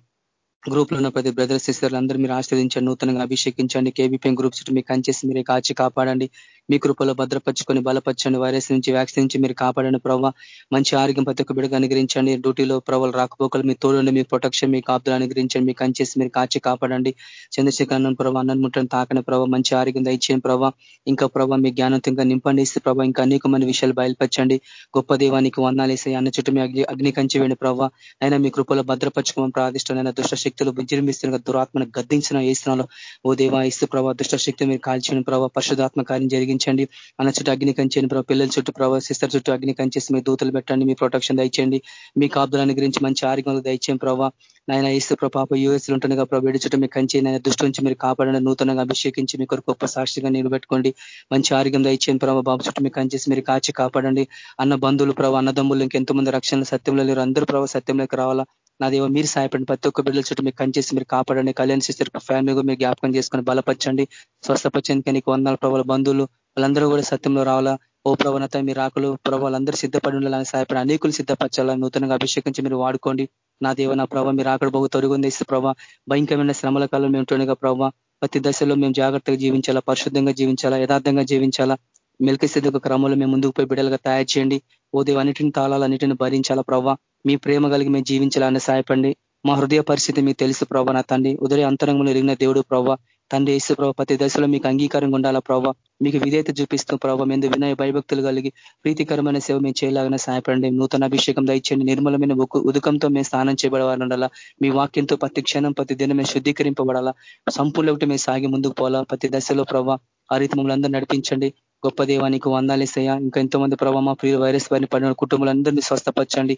గ్రూప్లో ఉన్న ప్రతి బ్రదర్ సిస్టర్లు అందరూ మీరు ఆశ్రదించండి నూతనంగా అభిషేకించండి. కేబీపీఎం గ్రూప్ చుట్టూ మీకు కంచేసి మీరే కాచి కాపాడండి. మీ కృపలో భద్రపరుచుకొని బలపరచండి. వైరస్ నుంచి వ్యాక్సిన్ నుంచి మీరు కాపాడండి ప్రభావ మంచి ఆరోగ్యం ప్రతి ఒక్క బిడగా అనుగ్రహించండి. డ్యూటీలో ప్రభావాలు రాకపోకలు మీ తోడుండి మీ ప్రొటెక్షన్ మీ కాపుదలు అనుగ్రహించండి. మీ కంచేసి మీరు కాచి కాపాడండి. చంద్రశేఖర్ అన్న ప్రభావ అన్నం ముట్టని తాకని ప్రభావ మంచి ఆరోగ్యం దయచేయని ప్రభావ ఇంకా ప్రభావ మీ జ్ఞానంతో ఇంకా నింపండి ఇస్తే ప్రభావ ఇంకా అనేకమైన విషయాలు బయలుపరచండి. గొప్ప దేవానికి వేసి అన్న చుట్టూ మీ అగ్ని కంచి వేయండి ప్రభావ అయినా మీ కృపలో భద్రపరచుకోమని ప్రార్థిష్టమైన దుష్ట శక్తులు విజృంభిస్తున్న దురాత్మను గద్దించిన ఏస్తున్నాలో ఓ దేవా ఇస్తు ప్రభావ దుష్ట శక్తి మీరు కాల్చిన ప్రభావ పరిశుధాత్మ కార్యం జరిగించండి అన్న చుట్టూ అగ్ని కంచేయండి ప్రభావ పిల్లల చుట్టూ ప్రభావ సిస్టర్ చుట్టూ అగ్ని కంచేసి మీ దూతలు పెట్టండి మీ ప్రొటెక్షన్ దయచేయండి. మీ కాపుదలాన్ని గురించి మంచి ఆరోగ్యంలో దయచేయం ప్రభావ నాయన ఇస్తే ప్రభావ యూఎస్లో ఉంటుండగా ప్రభావ వేడి చుట్టూ మీకు కంచి నాయన దృష్టి నుంచి మీరు కాపాడండి నూతనంగా అభిషేకించి మీ కొరకు గొప్ప సాక్షిగా నిలబెట్టుకోండి మంచి ఆరోగ్యం దయచేయండి ప్రభావ బాబు చుట్టూ మీకు కంచేసి మీరు కాచి కాపాడండి. అన్న బంధువులు ప్రభావ అన్నదమ్ములు ఇంకెంతమంది రక్షణ సత్యంలో లేరు. అందరూ ప్రభావ సత్యంలోకి రావాలా? నా దేవ మీరు సాయపడండి ప్రతి ఒక్క బిడ్డల చుట్టూ మీకు కంచేసి మీరు కాపాడండి. కళ్యాణ్ సిస్టర్ ఫ్యామిలీ మీరు జ్ఞాపకం చేసుకొని బలపరచండి. స్వస్థపరచండి నీకు వందల ప్రభావ బంధువులు వాళ్ళందరూ కూడా సత్యంలో రావాలా? ఓ ప్రవణత మీ రాకులు ప్రభు వాళ్ళందరూ సిద్ధపడి ఉండాలని సహాయపడి అనేకులు సిద్ధపరచాలా నూతనంగా అభిషేకించి మీరు వాడుకోండి. నా దేవ నా ప్రభావ మీరు ఆకడ బహు తొరుగుంది ప్రభావ భయంకరమైన శ్రమల కాలం మేము ఉంటుండగా ప్రభావ ప్రతి దశలో మేము జాగ్రత్తగా జీవించాలా పరిశుద్ధంగా జీవించాలా యథార్థంగా జీవించాలా? మెలికి సిద్ధక క్రమంలో మేము ముందుకు పోయి బిడ్డలుగా తయారు చేయండి. ఓ దేవ అన్నిటిని తాళాలన్నిటిని భరించాలా ప్రభావ మీ ప్రేమ కలిగి మేము జీవించాలని సహాయపండి మా హృదయ పరిస్థితి మీకు తెలుసు ప్రభావ నా తండ్రి. ఉదయ అంతరంగంలో ఎరిగిన దేవుడు ప్రభావ తండ్రి ఇసు ప్రభావ ప్రతి దశలో మీకు అంగీకారంగా ఉండాలా ప్రభావ మీకు విధేయత చూపిస్తూ ప్రభావ మీద వినయ భయభక్తులు కలిగి ప్రీతికరమైన సేవ మేము చేయలాగానే సహాయపడండి. నూతన అభిషేకం దయచేయండి. నిర్మలమైన ఉదకంతో మేము స్నానం చేయబడవాలని ఉండాలా? మీ వాక్యంతో ప్రతి క్షణం ప్రతి దినం మేము శుద్ధీకరింపబడాలా? సంపూర్ణ ఒకటి మేము సాగి ముందుకు పోవాలా? ప్రతి దశలో ప్రభావ ఆ రీతి మమ్మల్ని అందరూ నడిపించండి. గొప్ప దేవానికి వందాలేసయ్యా ఇంకా ఎంతో మంది ప్రభావ మా ప్రియ వైరస్ వారిని పడిన కుటుంబాలందరినీ స్వస్థపరచండి.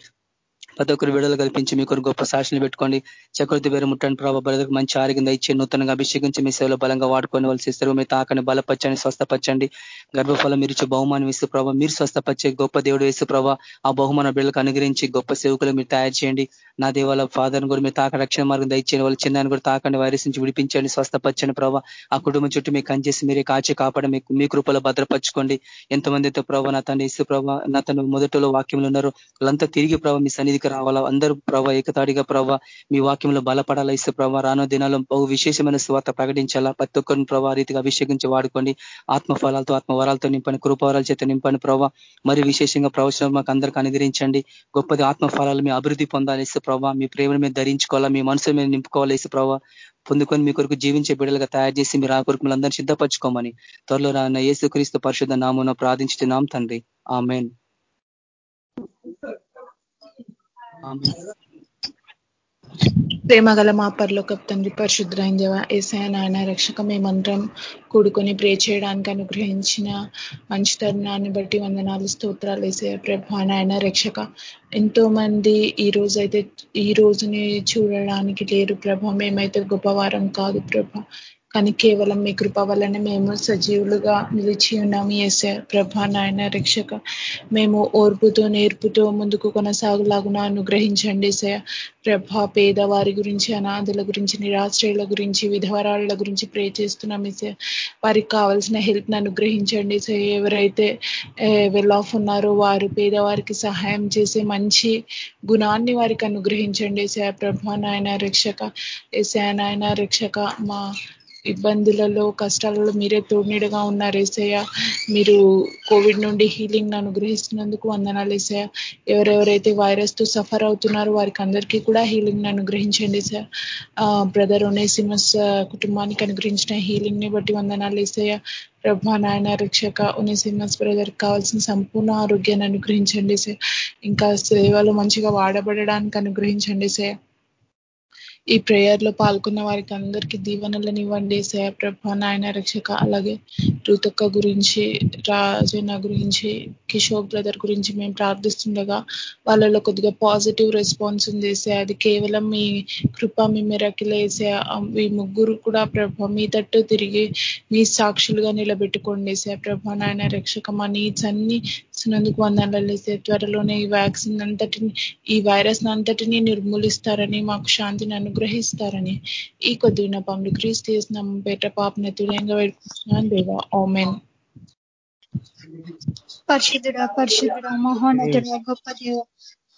ప్రతి ఒక్కరు విడుదల కల్పించి మీ కొరకు గొప్ప సాక్షులు పెట్టుకోండి. చక్రవర్తి పేరు ముట్టండి ప్రభావ బ్రదర్కి మంచి ఆరోగ్యం ఇచ్చి నూతనంగా అభిషేకించి మీ సేవలో బలంగా వాడుకొని వాళ్ళు చేస్తారు. మీ తాకని బలపరచండి స్వస్థపరచండి. గర్భఫలం మీరు ఇచ్చే బహుమానం ఇస్తూ ప్రభావ మీరు స్వస్థపరిచే గొప్ప దేవుడు వేసు ప్రభావ ఆ బహుమాన బిడ్డలకు అనుగ్రహించి గొప్ప సేవకులు మీరు తయారు చేయండి. నా దేవాల ఫాదర్ని కూడా మీరు తాక రక్షణ మార్గం దయచేయండి. వాళ్ళు చిన్నాన్ని కూడా తాకండి వైరస్ నుంచి విడిపించండి స్వస్థపరచండి ప్రభావ ఆ కుటుంబం చుట్టూ మీకు కంచేసి మీరే కాచి కాపాడ మీకు మీ కృపలో భద్రపరచుకోండి. ఎంతమంది అయితే ప్రభావ నా తన ఇస్తూ ప్రభావ నా తను మొదటిలో వాక్యంలో ఉన్నారు వాళ్ళంతా తిరిగి ప్రభావ మీ సన్నిధికి రావాలా? అందరూ ప్రభావ ఏకతాడిగా ప్రభావ మీ వాక్యంలో బలపడాలా? ఇస్తే ప్రభావ రానో దినాల్లో బహు విశేషమైన స్వార్థ ప్రకటించాలా? ప్రతి ఒక్కరిని ప్రభావ రీతిగా అభిషేకించి వాడుకోండి. ఆత్మ ఫలాలతో ఆత్మ నింపండి. కృపవరాల చేత నింపండి ప్రభావ మరి విశేషంగా ప్రవచనం మాకు అందరికీ అనుగ్రహించండి. గొప్పది ఆత్మఫలాలు మీ అభివృద్ధి పొందాలి ఇస్తే ప్రభావ మీ ప్రేమను మీద ధరించుకోవాలా? మీ మనసు మీద నింపుకోవాలి ఇస్తే ప్రభావ పొందుకొని మీ కొరకు జీవించే బిడ్డలుగా తయారు చేసి మీరు ఆ కొరకు అందరినీ సిద్ధపరచుకోమని త్వరలో రాన్న యేసుక్రీస్తు పరిశుద్ధ నామున ప్రార్థించుతున్నాం తండ్రి. ఆ మెయిన్ ప్రేమగల మా పరలోక తండ్రి పరిశుద్ధమైన దేవ ఏసయ నాయన రక్షక మేమందరం కూడుకొని ప్రే చేయడానికి అనుగ్రహించిన మంచి తరుణాన్ని బట్టి వందనాలు స్తోత్రాలు వేసే ప్రభా నాయన రక్షక. ఎంతో మంది ఈ రోజైతే ఈ రోజుని చూడడానికి లేరు ప్రభ. మేమైతే గొప్పవారం కాదు ప్రభ. కానీ కేవలం మీ కృప వలన మేము సజీవులుగా నిలిచి ఉన్నాము ఏసే ప్రభా నాయన రక్షక. మేము ఓర్పుతో నేర్పుతో ముందుకు కొనసాగులాగున అనుగ్రహించండి సయ ప్రభ. పేదవారి గురించి అనాథుల గురించి నిరాశ్రయుల గురించి విధవరాళ్ళ గురించి ప్రే చేస్తున్నాం ఇసే వారికి కావాల్సిన హెల్ప్ని అనుగ్రహించండి సే ఎవరైతే వెల్ ఆఫ్ ఉన్నారో వారు పేదవారికి సహాయం చేసే మంచి గుణాన్ని వారికి అనుగ్రహించండి సే ప్రభ నాయన రక్షక. ఏసా నాయన రక్షక మా ఇబ్బందులలో కష్టాలలో మీరే తోడునీడగా ఉన్నారు ఏసయ్య. మీరు కోవిడ్ నుండి హీలింగ్ అనుగ్రహిస్తున్నందుకు వందనాలు ఏసయ్య. ఎవరెవరైతే వైరస్తో సఫర్ అవుతున్నారో వారికి అందరికీ కూడా హీలింగ్ అనుగ్రహించండి సార్ బ్రదర్ ఒనేసిమస్ కుటుంబానికి అనుగ్రహించిన హీలింగ్ని బట్టి వందనాలు ఏసయ్య. ప్రభా నాయన రక్షక ఒనేసిమస్ బ్రదర్ కావాల్సిన సంపూర్ణ ఆరోగ్యాన్ని అనుగ్రహించండి సార్ ఇంకా సేవలు మంచిగా వాడబడడానికి అనుగ్రహించండి సార్ ఈ ప్రేయర్లో పాల్గొన్న వారికి అందరికీ దీవెనలను ఇవ్వండి సేయ ప్రభ నాయన రక్షక అలాగే రుతక్క గురించి రాజన్న గురించి కిషోర్ బ్రదర్ గురించి మేము ప్రార్థిస్తుండగా వాళ్ళలో కొద్దిగా పాజిటివ్ రెస్పాన్స్ ఉంది. అది కేవలం మీ కృప మీ మెరకిలేసే ఈ ముగ్గురు కూడా ప్రభ మీ తట్టు తిరిగి మీ సాక్షులుగా నిలబెట్టుకోండి. సే ప్రభ నాయన రక్షక మా నీడ్స్ అన్ని ఇస్తున్నందుకు వందనాలు త్వరలోనే ఈ వ్యాక్సిన్ అంతటిని ఈ వైరస్ అంతటిని నిర్మూలిస్తారని మాకు శాంతిని అనుగ్రహిస్తారని. ఈ కొద్ది విన్నపంలు క్రీస్తు చేసిన పేట పాపను తుల్యంగా వేడుకుంటున్నాను దేవా ఓమెన్ పరిశుద్ధుడా పరిశుద్ధుడా మహోన్నతుడా గొప్ప దేవ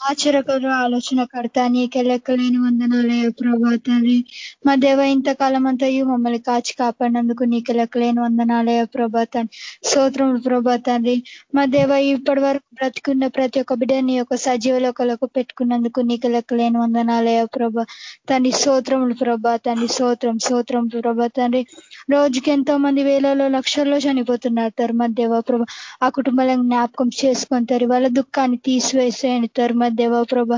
ఆచరకుడు ఆలోచనకర్త నీకే లెక్కలేని వందనాలయ ప్రభా తండ్రి. మా దేవ ఇంతకాలం అంతయు మమ్మల్ని కాచి కాపాడినందుకు నీకే లెక్కలేని వందనాలయ ప్రభా తండ్రి. స్తోత్రములు ప్రభా తండ్రి. మా దేవ ఇప్పటి వరకు బ్రతుకున్న ప్రతి ఒక్క బిడ్డని యొక్క సజీవ లోకలకు పెట్టుకున్నందుకు నీకే లెక్కలేని వందనాలయ ప్రభా తండ్రి. స్తోత్రములు ప్రభా తండ్రి. స్తోత్రం స్తోత్రం ప్రభా తండ్రి. రోజుకి ఎంతో మంది వేలలో లక్షల్లో చనిపోతున్నారు తరు దేవ ప్రభా. ఆ కుటుంబాలను జ్ఞాపకం చేసుకొని వాళ్ళ దుఃఖాన్ని తీసివేసేయండి తరు మా దేవప్రభ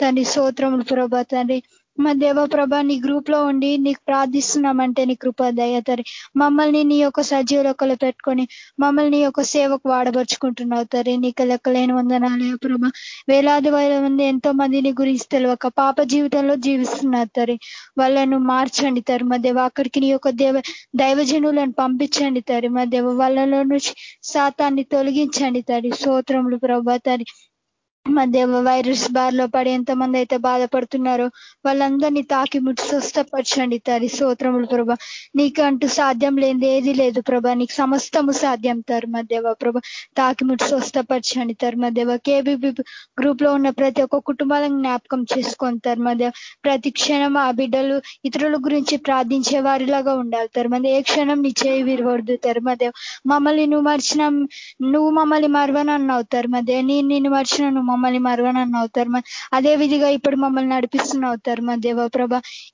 తండ్రి సోత్రములు ప్రభ తండ్రి. మా దేవప్రభ నీ గ్రూప్లో ఉండి నీకు ప్రార్థిస్తున్నామంటే నీ కృప దయతరి మమ్మల్ని నీ యొక్క సజీవ లెక్కలు పెట్టుకొని మమ్మల్ని నీ యొక్క సేవకు వాడబరుచుకుంటున్నావు తరి నీకు లెక్కలేని వందనాలు ప్రభ. వేలాది వేల మంది ఎంతో మందిని గురించి తెలియక పాప జీవితంలో జీవిస్తున్నారు తరి వాళ్ళను మార్చండి తరి మా దేవ అక్కడికి నీ యొక్క దేవ దైవజనులను పంపించండి తరి మా దేవ వాళ్ళలో నుంచి శాతాన్ని తొలగించండి తరి స్తోత్రములు ప్రభా తరి మధ్య వైరస్ బారిలో పడి ఎంతమంది అయితే బాధపడుతున్నారో వాళ్ళందరినీ తాకి ముట్టి స్వస్థపరచండి తరి స్తోత్రములు ప్రభ. నీకంటూ సాధ్యం లేనిది ఏది లేదు ప్రభ. నీకు సమస్తము సాధ్యం తర్మదేవ ప్రభ. తాకి ముట్టి స్వస్థపరచండి తర్మదేవ కేబీబీ గ్రూప్లో ఉన్న ప్రతి ఒక్క కుటుంబాలను జ్ఞాపకం చేసుకొని తర్మదేవ ప్రతి క్షణం ఆ బిడ్డలు ఇతరుల గురించి ప్రార్థించే వారిలాగా ఉండాలి తర్మదే ఏ క్షణం నీ చేయి విరవద్దు తర్మదేవ మమ్మల్ని నువ్వు మర్చిన నువ్వు మమ్మల్ని మరవనన్నావు తర్మదే నేను నిన్ను మర్చిన నువ్వు మమ్మల్ని మరవనన్న అవుతారు అదే విధిగా ఇప్పుడు మమ్మల్ని నడిపిస్తున్న అవుతారు మా దేవ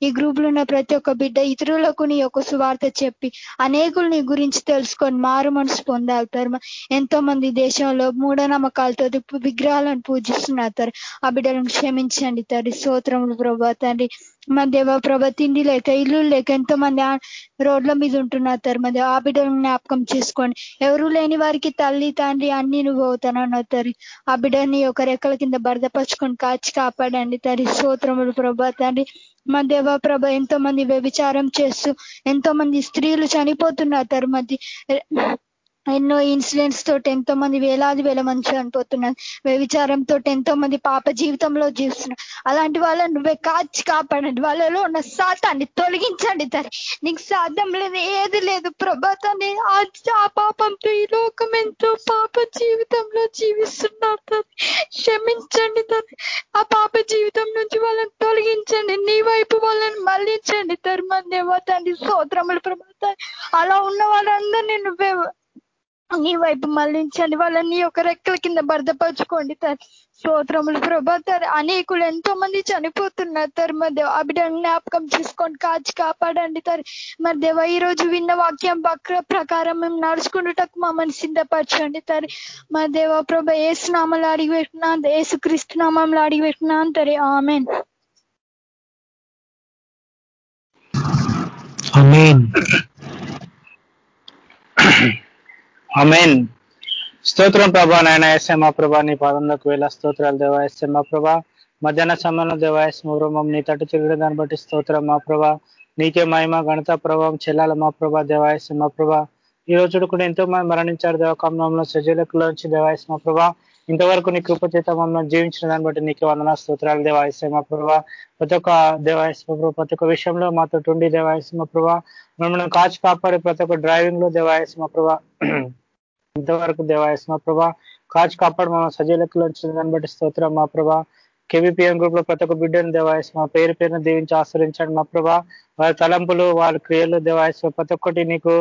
ఈ గ్రూప్ ఉన్న ప్రతి ఒక్క బిడ్డ ఇతరులకు నీ యొక్క సువార్త చెప్పి అనేకులు నీ గురించి తెలుసుకొని మారు మనసు పొందాలుతారు ఎంతో మంది దేశంలో మూఢనమ్మకాలతో విగ్రహాలను పూజిస్తున్నారు ఆ బిడ్డలను క్షమించండి తండ్రి. స్తోత్రములు ప్రభా తండ్రి. మా దేవ ప్రభ తిండి లేక ఇల్లు లేక ఎంతో మంది రోడ్ల మీద ఉంటున్నారు తరు మధ్య ఆ బిడ్డలను జ్ఞాపకం చేసుకోండి. ఎవరు లేని వారికి తల్లి తండ్రి అన్ని నువ్వు అవుతానన్న తరి. ఆ బిడ్డని ఒక రెక్కల కింద భర్తపరుచుకొని కాచి కాపాడండి తరి. స్తోత్రములు ప్రభా తండ్రి. మా దేవ ప్రభ ఎంతో మంది వ్యభిచారం చేస్తూ ఎంతో మంది స్త్రీలు చనిపోతున్నారు తరు ఎన్నో ఇన్సిడెంట్స్ తోటి ఎంతో మంది వేలాది వేల మంది చనిపోతున్నారు. వ్యభిచారంతో ఎంతో మంది పాప జీవితంలో జీవిస్తున్నారు. అలాంటి వాళ్ళని నువ్వే కాచి కాపాడండి. వాళ్ళలో ఉన్న శాతాన్ని తొలగించండి తరి నీకు సాధ్యం లేదు ఏది లేదు. ప్రభాతాన్ని ఆ పాపంతో ఈ లోకం ఎంతో పాప జీవితంలో జీవిస్తున్నారు తరి క్షమించండి తను ఆ పాప జీవితం నుంచి వాళ్ళని తొలగించండి. నీ వైపు వాళ్ళని మళ్ళించండి ధర్మదేవ తండ్రి సోదరములు ప్రభాతాన్ని. అలా ఉన్న వాళ్ళందరినీ నువ్వే నీ వైపు మళ్ళించండి. వాళ్ళని ఒక రెక్కల కింద భద్రపరచుకోండి స్తోత్రములు ప్రభా తర్ అనేకులు ఎంతో మంది చనిపోతున్నారు. తర్ మరి దేవ బిడ్డను జ్ఞాపకం చేసుకోండి. కాచి కాపాడండి తర్ మరి దేవ. ఈ రోజు విన్న వాక్యం బక్ర ప్రకారం మేము నడుచుకుంటుటకు మమ్మల్ని సిద్ధపరచండి తరి మా దేవ. ప్రభ ఏసు నామలు అడిగి పెట్టినా ఏసు క్రీస్తు నామంలో అడిగి పెట్టినా తరి. ఆమెన్. అమెన్ స్తోత్రం ప్రభా నాయన ఎస్ఎం మా ప్రభా నీ పాదంలోకి వేళ స్తోత్రాలు దేవా ఎస్ఎం మా ప్రభా. మధ్యాహ్న సమయంలో దేవా ఎస్ఎం ప్రభా నీ తట్టు తిరిగిన దాన్ని బట్టి స్తోత్రం మా ప్రభా. నీకే మహిమ గణత ప్రభావం చెల్లాల మా ప్రభా దేవా ప్రభా. ఈ రోజు కూడా ఎంతో మంది మరణించారు దేవకామంలో సజీలకులోంచి దేవాయస్ మా ప్రభా. ఇంతవరకు నీ కృప చేత మమ్మల్ని జీవించిన దాన్ని బట్టి నీకు వందన స్తోత్రాలు. దేవాయస్మ ప్రభా ప్రతి ఒక్క దేవాయస్మ ప్రభా ప్రతి ఒక్క విషయంలో మాతో ఉండి దేవాయస్మ ప్రభా మమ్మల్ని కాచి కాపాడే ప్రతి ఒక్క డ్రైవింగ్లో దేవాయస్మ ప్రభా ఇంతవరకు దేవాయస్మ ప్రభా కాచి కాపాడు మమ్మల్ని సజీలకులు వచ్చిన దాన్ని బట్టి స్తోత్రం మా ప్రభా. కేవీపీఎం గ్రూప్లో ప్రతి ఒక్క బిడ్డను దేవాయస్ మా పేరు పేరును దీవించి ఆశ్రయించండి. మా ప్రభా వారి తలంపులు వారి క్రియలు దేవాయస్ ప్రతి ఒక్కటి నీకు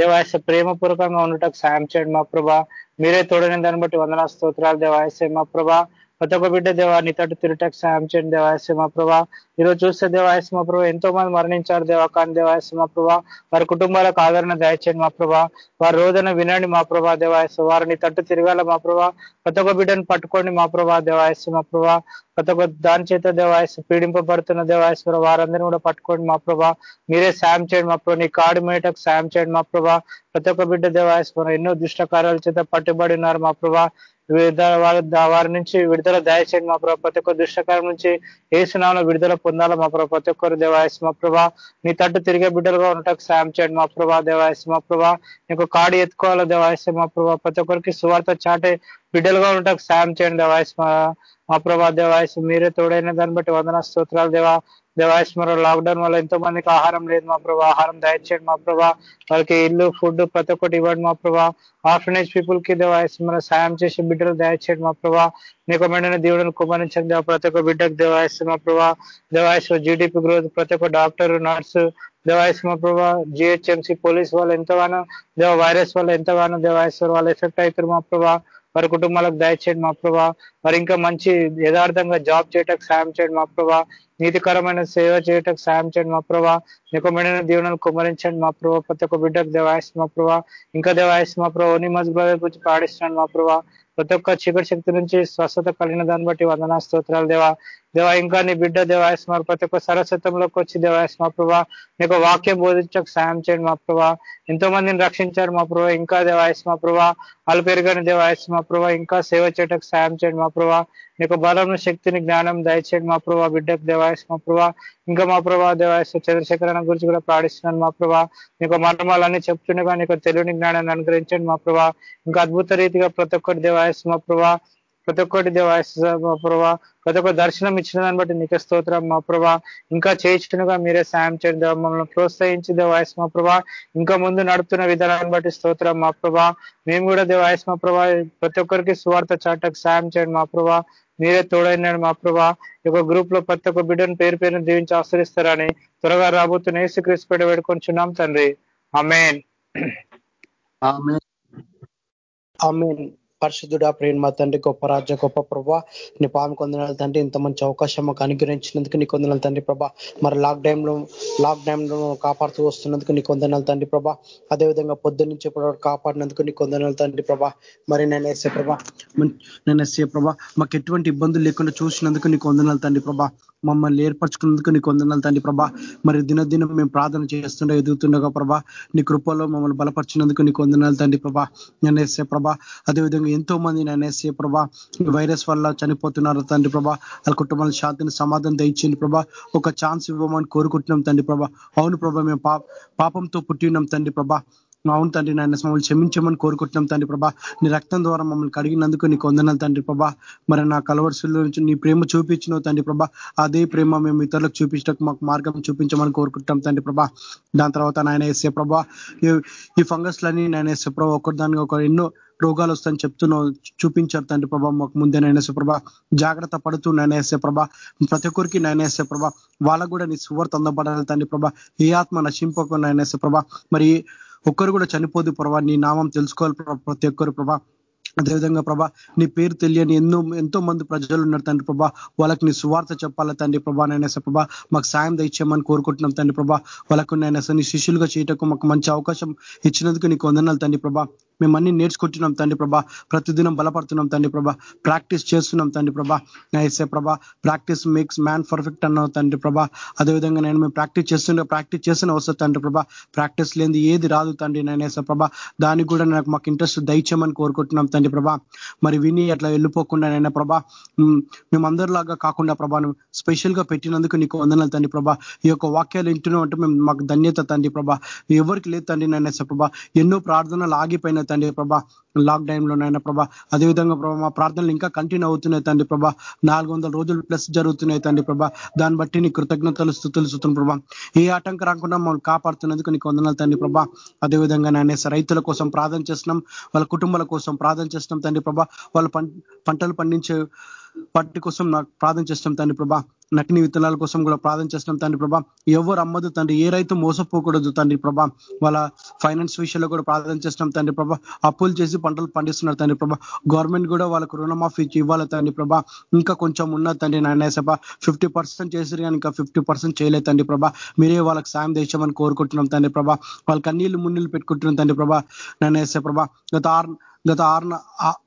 దేవాయస ప్రేమపూర్వకంగా ఉండటం సాయం చేయండి మా ప్రభా. మీరే తోడని దాన్ని బట్టి వందనా స్తోత్రాలు దేవాయసే. మా ప్రభా ప్రతి ఒక్క బిడ్డ దేవా నీ తట్టు తిరుటకు సాయం చేయండి దేవాయసే ప్రభా ఈరోజు చూస్తే దేవాయస్ ప్రభా ఎంతో మంది మరణించారు దేవా కానీ దేవాయస్ ప్రభా వారి కుటుంబాలకు ఆదరణ దయచేయండి మా ప్రభా వారి రోజున వినండి మా ప్రభా దేవాయస్ వారిని తట్టు తిరగాల మా ప్రభా ప్రతి ఒక్క బిడ్డను పట్టుకోండి మా ప్రభా దేవాయస్ ప్రభా ప్రతి ఒక్క దాని చేత దేవాయస్ పీడింపబడుతున్న దేవాయశ్వర వారందరినీ కూడా పట్టుకోండి మా ప్రభా మీరే సాయం చేయండి మా ప్రభా నీ కాడు మేటకు సాయం చేయండి మా ప్రభా ప్రతి ఒక్క బిడ్డ దేవాయస్వరం ఎన్నో దుష్ట కార్యాల చేత పట్టుబడి ఉన్నారు మా ప్రభా వారి నుంచి విడుదల దయచేయండి మా ప్రభావ ప్రతి ఒక్క దుష్టకారం నుంచి ఏ విడుదల పొందాలా మా ప్రభావ ప్రతి ఒక్కరు దేవాయస్ మా ప్రభా. నీ తట్టు తిరిగే బిడ్డలుగా ఉండటకు సాయం చేయండి మా ప్రభా. దేవాయస్ మా ప్రభా. నీకు కాడి ఎత్తుకోవాలా దేవాయస్ మా ప్రభా. ప్రతి ఒక్కరికి సువార్త చాటే బిడ్డలుగా ఉండటకు సాయం చేయండి దేవాయస్ మా ప్రభా. దేవాయస్ మీరే తోడైన దాన్ని బట్టి వందన స్తోత్రాలు దేవా. దేవాయస్మర లాక్డౌన్ వల్ల ఎంతో మందికి ఆహారం లేదు మా ప్రభా ఆహారం దయచేయండి మా ప్రభా వాళ్ళకి ఇల్లు ఫుడ్ ప్రతి ఒక్కటి ఇవ్వండి మా ప్రభా. ఆర్ఫనేజ్ పీపుల్కి దేవాయస్మర సాయం చేసి బిడ్డలు దయచేయండి మా ప్రభా. నీకు మెండిన దేవుడిని కుమరించండి దేవ ప్రతి ఒక్క బిడ్డకు దేవాయస్మ మా ప్రభా. దేవాయస్మ జీడిపి గ్రోత్ ప్రతి ఒక్క డాక్టర్ నర్సు దేవాయస్మ మా ప్రభా. జిహెచ్ఎంసీ పోలీస్ వాళ్ళు ఎంతగానో దేవ వైరస్ వల్ల ఎంతగానో దేవాయస్వర్ వాళ్ళు ఎఫెక్ట్ అవుతారు మా ప్రభా. వారి కుటుంబాలకు దయచేయండి మా ప్రభా. వారి ఇంకా మంచి యథార్థంగా జాబ్ చేయటకు సాయం చేయండి మా ప్రభా. నీతికరమైన సేవ చేయటకు సాయం చేయండి మా ప్రభా. నికమైన దీవెనలు కుమరించండి మా ప్రభా. ప్రతి ఒక్క బిడ్డకు దేవాయస్ మా ప్రభా. ఇంకా దేవాయస్ మా ప్రభా. నిమజ్ బ్రదర్ గురించి పాడిస్తున్నాను మా ప్రభా. ప్రతి ఒక్క చీకటి శక్తి నుంచి స్వస్థత కలిగిన దాన్ని బట్టి వందనా స్తోత్రాలు దేవా. దేవా ఇంకా నీ బిడ్డ దేవాయస్మార్ ప్రతి ఒక్క సరస్వతంలోకి వచ్చి దేవాయస్మా ప్రభా నీకు వాక్యం బోధించక సాయం చేయండి మా ప్రభా. ఎంతో మందిని రక్షించారు మా ప్రభా. ఇంకా దేవాయస్మా ప్రభా వాళ్ళు పెరిగిన దేవాయస్మా ప్రభా ఇంకా సేవ చేయటకు సాయం చేయండి మా ప్రభా. నీకు బలం శక్తిని జ్ఞానం దయచేయండి మా ప్రభా. బిడ్డకు దేవాయస్ మా ప్రభా. ఇంకా మా ప్రభా దేవాయస్ చంద్రశేఖరణ గురించి కూడా ప్రాణిస్తున్నాను మా ప్రభా. నీకు మర్మాలన్నీ చెప్తుండగా నీకు తెలివిని జ్ఞానాన్ని అనుగ్రహించండి మా ప్రభా. ఇంకా అద్భుత రీతిగా ప్రతి ఒక్కటి దేవాయస్ మా ప్రభా ప్రతి ఒక్కటి దేవాయస్ మా ప్రభా. ప్రతి ఒక్క దర్శనం ఇచ్చిన దాన్ని బట్టి నీకు స్తోత్రం మా ప్రభా. ఇంకా చేయించుగా మీరే సాయం చేయండి దేవ. మమ్మల్ని ప్రోత్సహించి దేవాయస్ మా ప్రభా. ఇంకా ముందు నడుపుతున్న విధానాన్ని బట్టి స్తోత్రం మా ప్రభా. మేము కూడా దేవాయస్ మా ప్రభా. ప్రతి ఒక్కరికి సువార్త చాటకు సాయం చేయండి మా ప్రభా. మీరే తోడైనాడు మా ప్రభా. ఒక గ్రూప్లో ప్రతి ఒక్క బిడ్డను పేరు పేరును దీవించి ఆశ్రయిస్తారని త్వరగా రాబోతున్న ఏసుక్రీస్తు పెడ వేడుకొంచున్నాం తండ్రి. Amen amen. పరిశుద్ధుడా ప్రేమ తండ్రి గొప్ప రాజ్య గొప్ప ప్రభా. నీ పాము కొందనాలు తండ్రి ఇంత మంచి అవకాశం మాకు అనుగ్రహించినందుకు నీ కొందనాలు తండ్రి ప్రభా. మరి లాక్ డౌన్లో లాక్ డౌన్లో కాపాడుతూ వస్తున్నందుకు నీ కొందనాలు తండ్రి ప్రభా. అదేవిధంగా పొద్దు నుంచి కాపాడినందుకు నీ కొందనాలు తండ్రి ప్రభా. మరి నేను ఎస్ఏ ప్రభా నేను ఎస్ఏ ప్రభా మాకు ఎటువంటి ఇబ్బందులు లేకుండా చూసినందుకు నీ కొందనాలు తండ్రి ప్రభా. మమ్మల్ని ఏర్పరచుకున్నందుకు నీకు వందనాలు తండ్రి ప్రభా. మరి దినదినం మేము ప్రార్థన చేస్తుండే ఎదుగుతుండగా ప్రభా నీ కృపలో మమ్మల్ని బలపరిచినందుకు నీకు వందనాలు తండ్రి ప్రభా. నేను ప్రభా అదేవిధంగా ఎంతో మంది నేను ప్రభా వైరస్ వల్ల చనిపోతున్నారు తండ్రి ప్రభా. వాళ్ళ కుటుంబాల శాంతిని సమాధానం దయచేయండి ప్రభా. ఒక ఛాన్స్ ఇవ్వమని కోరుకుంటున్నాం తండ్రి ప్రభా. అవును ప్రభా మేము పాపంతో పుట్టి ఉన్నాం తండ్రి ప్రభా. అవును తండ్రి నాయన మమ్మల్ని క్షమించమని కోరుకుంటున్నాం తండ్రి ప్రభా. నీ రక్తం ద్వారా మమ్మల్ని కడిగినందుకు నీకు వందనాలు తండ్రి ప్రభా. మరి నా కలవర్సుల నుంచి నీ ప్రేమ చూపించిన తండ్రి ప్రభా. అదే ప్రేమ మేము ఇతరులకు చూపించడానికి మాకు మార్గం చూపించమని కోరుకుంటాం తండ్రి ప్రభా. దాని తర్వాత నాయన వేసే ప్రభా ఈ ఫంగస్లన్నీ నాయన వేసే ప్రభా ఒకటి దానికి ఒక ఎన్నో రోగాలు వస్తాయని చెప్తున్నావు చూపించారు తండ్రి ప్రభా మాకు ముందే నైనేసే ప్రభా. జాగ్రత్త పడుతూ నేనేసే ప్రభా. ప్రతి ఒక్కరికి నేనేసే ప్రభా వాళ్ళకు కూడా నీ సువర్త అందబడాలి తండ్రి ప్రభా. ఏ ఆత్మ నశింపకు నేనేసే ప్రభా. మరి ఒక్కరు కూడా చనిపోదు ప్రభా. నీ నామం తెలుసుకోవాలి ప్రతి ఒక్కరు ప్రభా. అదేవిధంగా ప్రభా నీ పేరు తెలియని ఎన్నో ఎంతో మంది ప్రజలు ఉన్నారు తండ్రి ప్రభా. వాళ్ళకి నీ సువార్త చెప్పాలా తండ్రి ప్రభా నైనా ప్రభా. మాకు సాయం దయచేయమని కోరుకుంటున్నాం తండ్రి ప్రభా. వాళ్ళకు నైనా నీ శిష్యులుగా చేయటకు మాకు మంచి అవకాశం ఇచ్చినందుకు నీకు వందనాలు తండ్రి ప్రభా. మేము అన్ని నేర్చుకుంటున్నాం తండ్రి ప్రభా. ప్రతిదినం బలపడుతున్నాం తండ్రి ప్రభా. ప్రాక్టీస్ చేస్తున్నాం తండ్రి ప్రభా. నైసే ప్రభా ప్రాక్టీస్ మేక్స్ మ్యాన్ పర్ఫెక్ట్ అన్నావు తండ్రి ప్రభా. అదేవిధంగా నేను మేము ప్రాక్టీస్ చేస్తున్న ప్రాక్టీస్ చేసిన వస్తుంది తండ్రి ప్రభా. ప్రాక్టీస్ లేని ఏది రాదు తండ్రి నేనేసే ప్రభా. దానికి కూడా నాకు మాకు ఇంట్రెస్ట్ దయచేయమని కోరుకుంటున్నాం తండ్రి ప్రభా. మరి విని అట్లా వెళ్ళిపోకుండా నైనా ప్రభా మేమందరిలాగా కాకుండా ప్రభా స్పెషల్గా పెట్టినందుకు నీకు వందనాలు తండ్రి ప్రభా. ఈ యొక్క వాక్యాలు వింటున్నాం అంటే మేము మాకు ధన్యత తండ్రి ప్రభా. ఎవరికి లేదు తండ్రి నైనా ప్రభా. ఎన్నో ప్రార్థనలు ఆగిపోయిన తండ్రి ప్రభా. లాక్ డౌన్ లోనైనా ప్రభా. అదేవిధంగా ప్రభా మా ప్రార్థనలు ఇంకా కంటిన్యూ అవుతున్నాయి తండ్రి ప్రభా. నాలుగు రోజులు ప్లస్ జరుగుతున్నాయి తండ్రి ప్రభా. దాన్ని బట్టి నీ కృతజ్ఞతలు స్థుతులు ప్రభా. ఏ ఆటంకం రాకుండా మమ్మల్ని కాపాడుతున్నందుకు నీకు వందనాలు తండ్రి ప్రభా. అదేవిధంగా నాయన రైతుల కోసం ప్రార్థన చేస్తున్నాం. వాళ్ళ కుటుంబాల కోసం ప్రార్థన చేస్తున్నాం తండ్రి ప్రభా. వాళ్ళ పంటలు పండించే వాటి కోసం నాకు ప్రార్థన చేస్తాం తండ్రి ప్రభా. నకిని విత్తనాల కోసం కూడా ప్రార్థన చేస్తున్నాం తండ్రి ప్రభా. ఎవరు అమ్మదు తండ్రి. ఏ రైతు మోసపోకూడదు తండ్రి ప్రభా. వాళ్ళ ఫైనాన్స్ విషయంలో కూడా ప్రార్థన చేస్తున్నాం తండ్రి ప్రభా. అప్పులు చేసి పంటలు పండిస్తున్నారు తండ్రి ప్రభా. గవర్నమెంట్ కూడా వాళ్ళకు రుణమాఫీ ఇవ్వాలి తండ్రి ప్రభా. ఇంకా కొంచెం ఉన్నది తండ్రి నాయన సభ ఫిఫ్టీ పర్సెంట్ చేసిరు కానీ ఇంకా ఫిఫ్టీ పర్సెంట్ చేయలేదు తండ్రి ప్రభా. మీరే వాళ్ళకి సాయం దేశమని కోరుకుంటున్నాం తండ్రి ప్రభా. వాళ్ళ కన్నీళ్ళు మున్నీళ్ళు పెట్టుకుంటున్నాం తండ్రి ప్రభా. నాయన ప్రభా. గత ఆరు గత ఆరు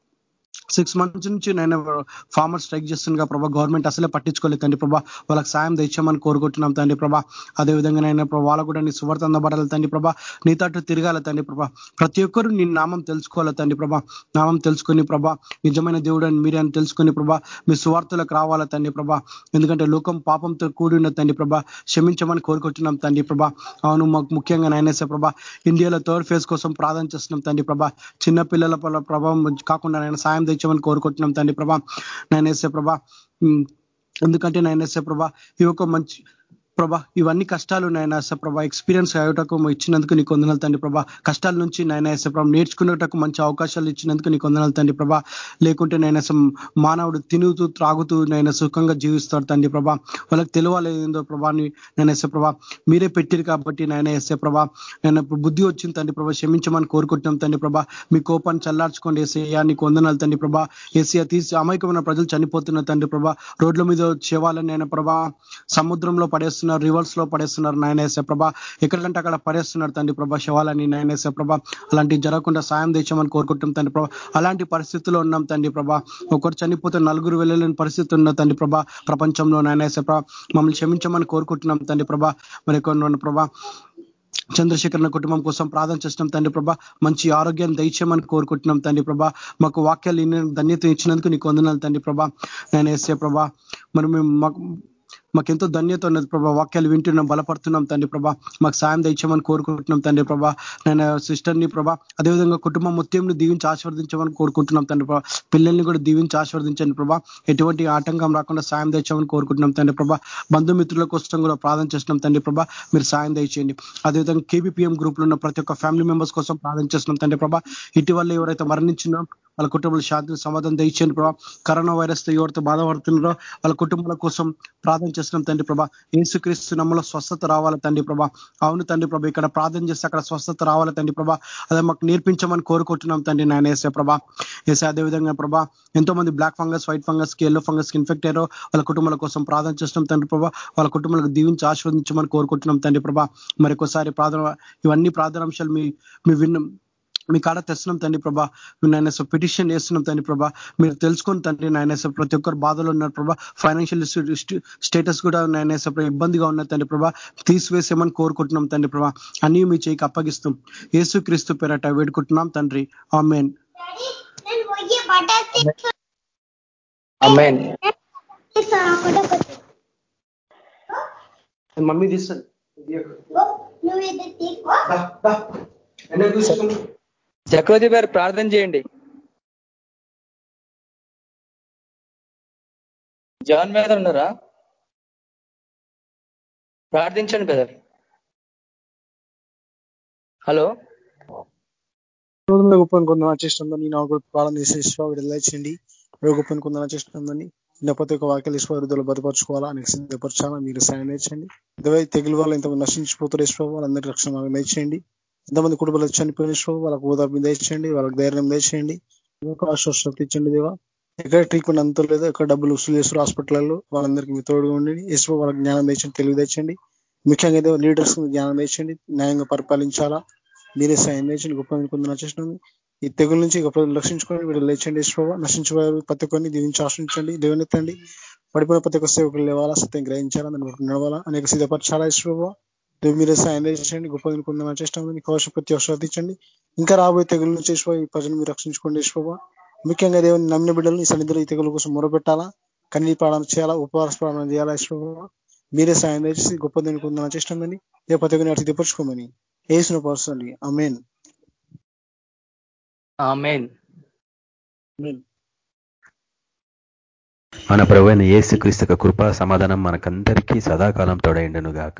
సిక్స్ మంత్స్ నుంచి నేను ఫార్మర్ స్ట్రైక్ చేస్తుండగా ప్రభా గవర్నమెంట్ అసలే పట్టించుకోలేదు తండ్రి ప్రభా. వాళ్ళకి సాయం తెచ్చామని కోరుకుంటున్నాం తండ్రి ప్రభా. అదేవిధంగా నేను వాళ్ళకు కూడా నీ సువార్త అందబడాలి తండ్రి ప్రభా. నీ తట్టు తిరగాల తండ్రి ప్రభా. ప్రతి ఒక్కరు నీ నామం తెలుసుకోవాలి తండ్రి ప్రభా. నామం తెలుసుకుని ప్రభా నిజమైన దేవుడు అని మీరే అని తెలుసుకుని ప్రభా మీ సువార్తలకు రావాల తండ్రి ప్రభా. ఎందుకంటే లోకం పాపంతో కూడి ఉన్న తండ్రి ప్రభా క్షమించమని కోరుకుంటున్నాం తండ్రి ప్రభా. అవును మాకు ముఖ్యంగా నైనేసే ప్రభా ఇండియాలో థర్డ్ ఫేజ్ కోసం ప్రార్థన చేస్తున్నాం తండ్రి ప్రభా. చిన్న పిల్లల ప్రభావం కాకుండా నేను సాయం తెచ్చామని కోరుకుంటున్నాం తండ్రి ప్రభా. నేనేసే ప్రభా ఎందుకంటే నేనేసే ప్రభా ఈ యొక్క మంచి ప్రభా ఇవన్నీ కష్టాలు నాయన ప్రభా ఎక్స్పీరియన్స్ అయ్యేటకు ఇచ్చినందుకు నీకు వందనాలు తండ్రి ప్రభా. కష్టాల నుంచి నాయన ప్రభా నేర్చుకునేటకు మంచి అవకాశాలు ఇచ్చినందుకు నీకు వందనాలు తండ్రి ప్రభా. లేకుంటే నేను మానవుడు తినుతూ త్రాగుతూ నాయన సుఖంగా జీవిస్తాడు తండ్రి ప్రభా. వాళ్ళకి తెలియాలి ప్రభాని ప్రభా నేను ఎస్ఏ ప్రభా మీరే పెట్టిరు కాబట్టి నాయన ఎస్ఏ ప్రభా నేను బుద్ధి వచ్చింది తండ్రి ప్రభా. క్షమించమని కోరుకుంటున్నాం తండ్రి ప్రభా. మీ కోపాన్ని చల్లార్చుకోండి ఏసయ్యా నీకు వందనాలు తండ్రి ప్రభా. ఏసీఆ తీసి అమాయకమైన ప్రజలు చనిపోతున్న తండ్రి ప్రభా. రోడ్ల మీద చేవాలని నేను ప్రభా. సముద్రంలో పడేస్తున్న పడేస్తున్నారు రివర్స్లో పడేస్తున్నారు నాయనేసే ప్రభా. ఎక్కడంటే అక్కడ పడేస్తున్నారు తండ్రి ప్రభా శవాలని నాయనేసే ప్రభ. అలాంటివి జరగకుండా సాయం తెచ్చామని కోరుకుంటాం తండ్రి ప్రభ. అలాంటి పరిస్థితుల్లో ఉన్నాం తండ్రి ప్రభా. ఒకరు చనిపోతే నలుగురు వెళ్ళలేని పరిస్థితి ఉన్న తండ్రి ప్రభ. ప్రపంచంలో నాయనేసే ప్రభ. మమ్మల్ని క్షమించమని కోరుకుంటున్నాం తండ్రి ప్రభ. మరి కొన్ని ప్రభా. చంద్రశేఖరణ కుటుంబం కోసం ప్రార్థన చేస్తున్నాం తండ్రి ప్రభా. మంచి ఆరోగ్యాన్ని దయచేయమని కోరుకుంటున్నాం తండ్రి ప్రభా. మాకు వాక్యాలు ధన్యత ఇచ్చినందుకు నీకు వందనాలు తండ్రి ప్రభా. నేను వేసే ప్రభా. మరి మేము మాకెంతో ధన్యత ఉన్నది ప్రభా. వాక్యాలు వింటున్నాం బలపడుతున్నాం తండ్రి ప్రభా. మాకు సాయం తెచ్చామని కోరుకుంటున్నాం తండ్రి ప్రభా. నేను సిస్టర్ని ప్రభా అదేవిధంగా కుటుంబం మొత్తంని దీవించి ఆశీర్వదించమని కోరుకుంటున్నాం తండ్రి ప్రభా. పిల్లల్ని కూడా దీవించి ఆశీర్వదించండి ప్రభా. ఎటువంటి ఆటంకం రాకుండా సాయం తెచ్చామని కోరుకుంటున్నాం తండ్రి ప్రభా. బంధుమిత్రుల కోసం కూడా ప్రార్థన చేస్తున్నాం తండ్రి ప్రభా. మీరు సాయం దయచేయండి. అదేవిధంగా కేబీపీఎం గ్రూప్లో ఉన్న ప్రతి ఒక్క ఫ్యామిలీ మెంబర్స్ కోసం ప్రార్థన చేస్తున్నాం తండ్రి ప్రభా. ఇటీవల ఎవరైతే మరణించినా వాళ్ళ కుటుంబంలో శాంతిని సమాధానం దయచేయండి ప్రభా. కరోనా వైరస్తో ఎవరితో బాధపడుతున్నారో వాళ్ళ కుటుంబాల కోసం ప్రార్థన చేస్తున్నాం తండ్రి ప్రభా. ఏసుక్రీస్తు నమ్మలో స్వస్థత రావాలి తండ్రి ప్రభా. అవును తండ్రి ప్రభా ఇక్కడ ప్రార్థన చేస్తే అక్కడ స్వస్థత రావాలి తండ్రి ప్రభా. అదే మాకు నేర్పించమని కోరుకుంటున్నాం తండ్రి నాయన వేసే ప్రభా. వేసే అదేవిధంగా ప్రభా ఎంతో మంది బ్లాక్ ఫంగస్ వైట్ ఫంగస్కి ఎల్లో ఫంగస్కి ఇన్ఫెక్ట్ అయ్యారో వాళ్ళ కుటుంబాల కోసం ప్రార్థన చేస్తున్నాం తండ్రి ప్రభా. వాళ్ళ కుటుంబాలకు దీవించి ఆశీర్వదించమని కోరుకుంటున్నాం తండ్రి ప్రభా. మరొకసారి ప్రార్థన ఇవన్నీ ప్రార్థనాంశాలు మీ మీ విన్న మీ కాడ తెస్తున్నాం తండ్రి ప్రభా. నాయన పిటిషన్ చేస్తున్నాం తండ్రి ప్రభా. మీరు తెలుసుకొని తండ్రి నాయన ప్రతి ఒక్కరు బాధలు ఉన్నారు ప్రభా. ఫైనాన్షియల్ స్టేటస్ కూడా నాయన ఇబ్బందిగా ఉన్న తండ్రి ప్రభా. తీసివేసేమని కోరుకుంటున్నాం తండ్రి ప్రభా. అన్ని మీ చేయికి అప్పగిస్తాం. ఏసు క్రీస్తు పేరట వేడుకుంటున్నాం తండ్రి. ఆమెన్ మమ్మీ తీస్తుంది చక్రవర్తి గారు ప్రార్థన చేయండి. జాన్ మీద ఉన్నారా? ప్రార్థించండి బ్రదర్. హలో. గొప్పని కొందరు చేస్తుందని నా కూడా ప్రార్థన చేసి విడుదలచండి గొప్పని కొందరు చేస్తుందని లేకపోతే ఒక ఒక్క వాక్యాలు ఈశ్వరుదులు భద్రపరచుకోవాలా అనేక సిద్ధపరచాలా? మీరు సాయం నేర్చండి ఇరవై తెగులు వాళ్ళు ఎంతమంది నశించిపోతారు ఈశ్వ వాళ్ళందరి రక్షణ నేర్చేయండి ఎంతమంది కుటుంబాలు చనిపోయిన వాళ్ళకు ఓదార్పు దయచేయండి వాళ్ళకి ధైర్యం దయచేయండి ఆశ్వాసత ఇచ్చండి దేవా. ఎక్కడ ట్రీట్మెంట్ అంత లేదు ఎక్కడ డబ్బులు వసూలు చేస్తారు హాస్పిటల్లో వాళ్ళందరికీ మీ తోడుగా ఉండండి. యేసు వాళ్ళకి జ్ఞానం తెచ్చండి తెలివి తెచ్చండి ముఖ్యంగా ఏదో లీడర్స్ జ్ఞానం తెచ్చండి న్యాయంగా పరిపాలించాలా. మీరే సాయం తెచ్చండి గొప్ప కొందరు చేసినాము ఈ తెగుల నుంచి గొప్ప రక్షించుకొని వీళ్ళు లేచండి ఇసుకోవా నశించబోయారు ప్రతి ఒక్కరిని దీవించి ఆశ్రయించండి దేవనెత్తండి పడిపోయిన ప్రతి ఒక్క సేవకులు లేవాలా సత్యం గ్రహించాలా దాన్ని నడవాలా అనేక సిద్ధపరచాలా ఇసుకోవా దేవు మీరే సాయం చేయండి గొప్ప పొందిన చేసినాము మీకు అవసరం ప్రతి అవసరం ఇంకా రాబోయే తెగుల నుంచి ఈ ప్రజలు మీరు రక్షించుకోండి యేసు ముఖ్యంగా దేవుని నమ్మిన బిడ్డలు ఈ సన్నిధిలో ఈ తెగుల కోసం మొరపెట్టాలా? కన్నీ ప్రాణం చేయాలా? ఉపవాస ప్రాణం చేయాలా ఈశ్వర మీరే సాయం చేసి గొప్ప దీనికి ఉందని చేసినామని ఏ పథకం అటు తెపరుచుకోమని వేసిన పరుస్తుంది అమేన్ మన ప్రభుత్వ యేసు క్రీస్తు కృపా సమాధానం మనకందరికీ సదాకాలం తోడైండను గాక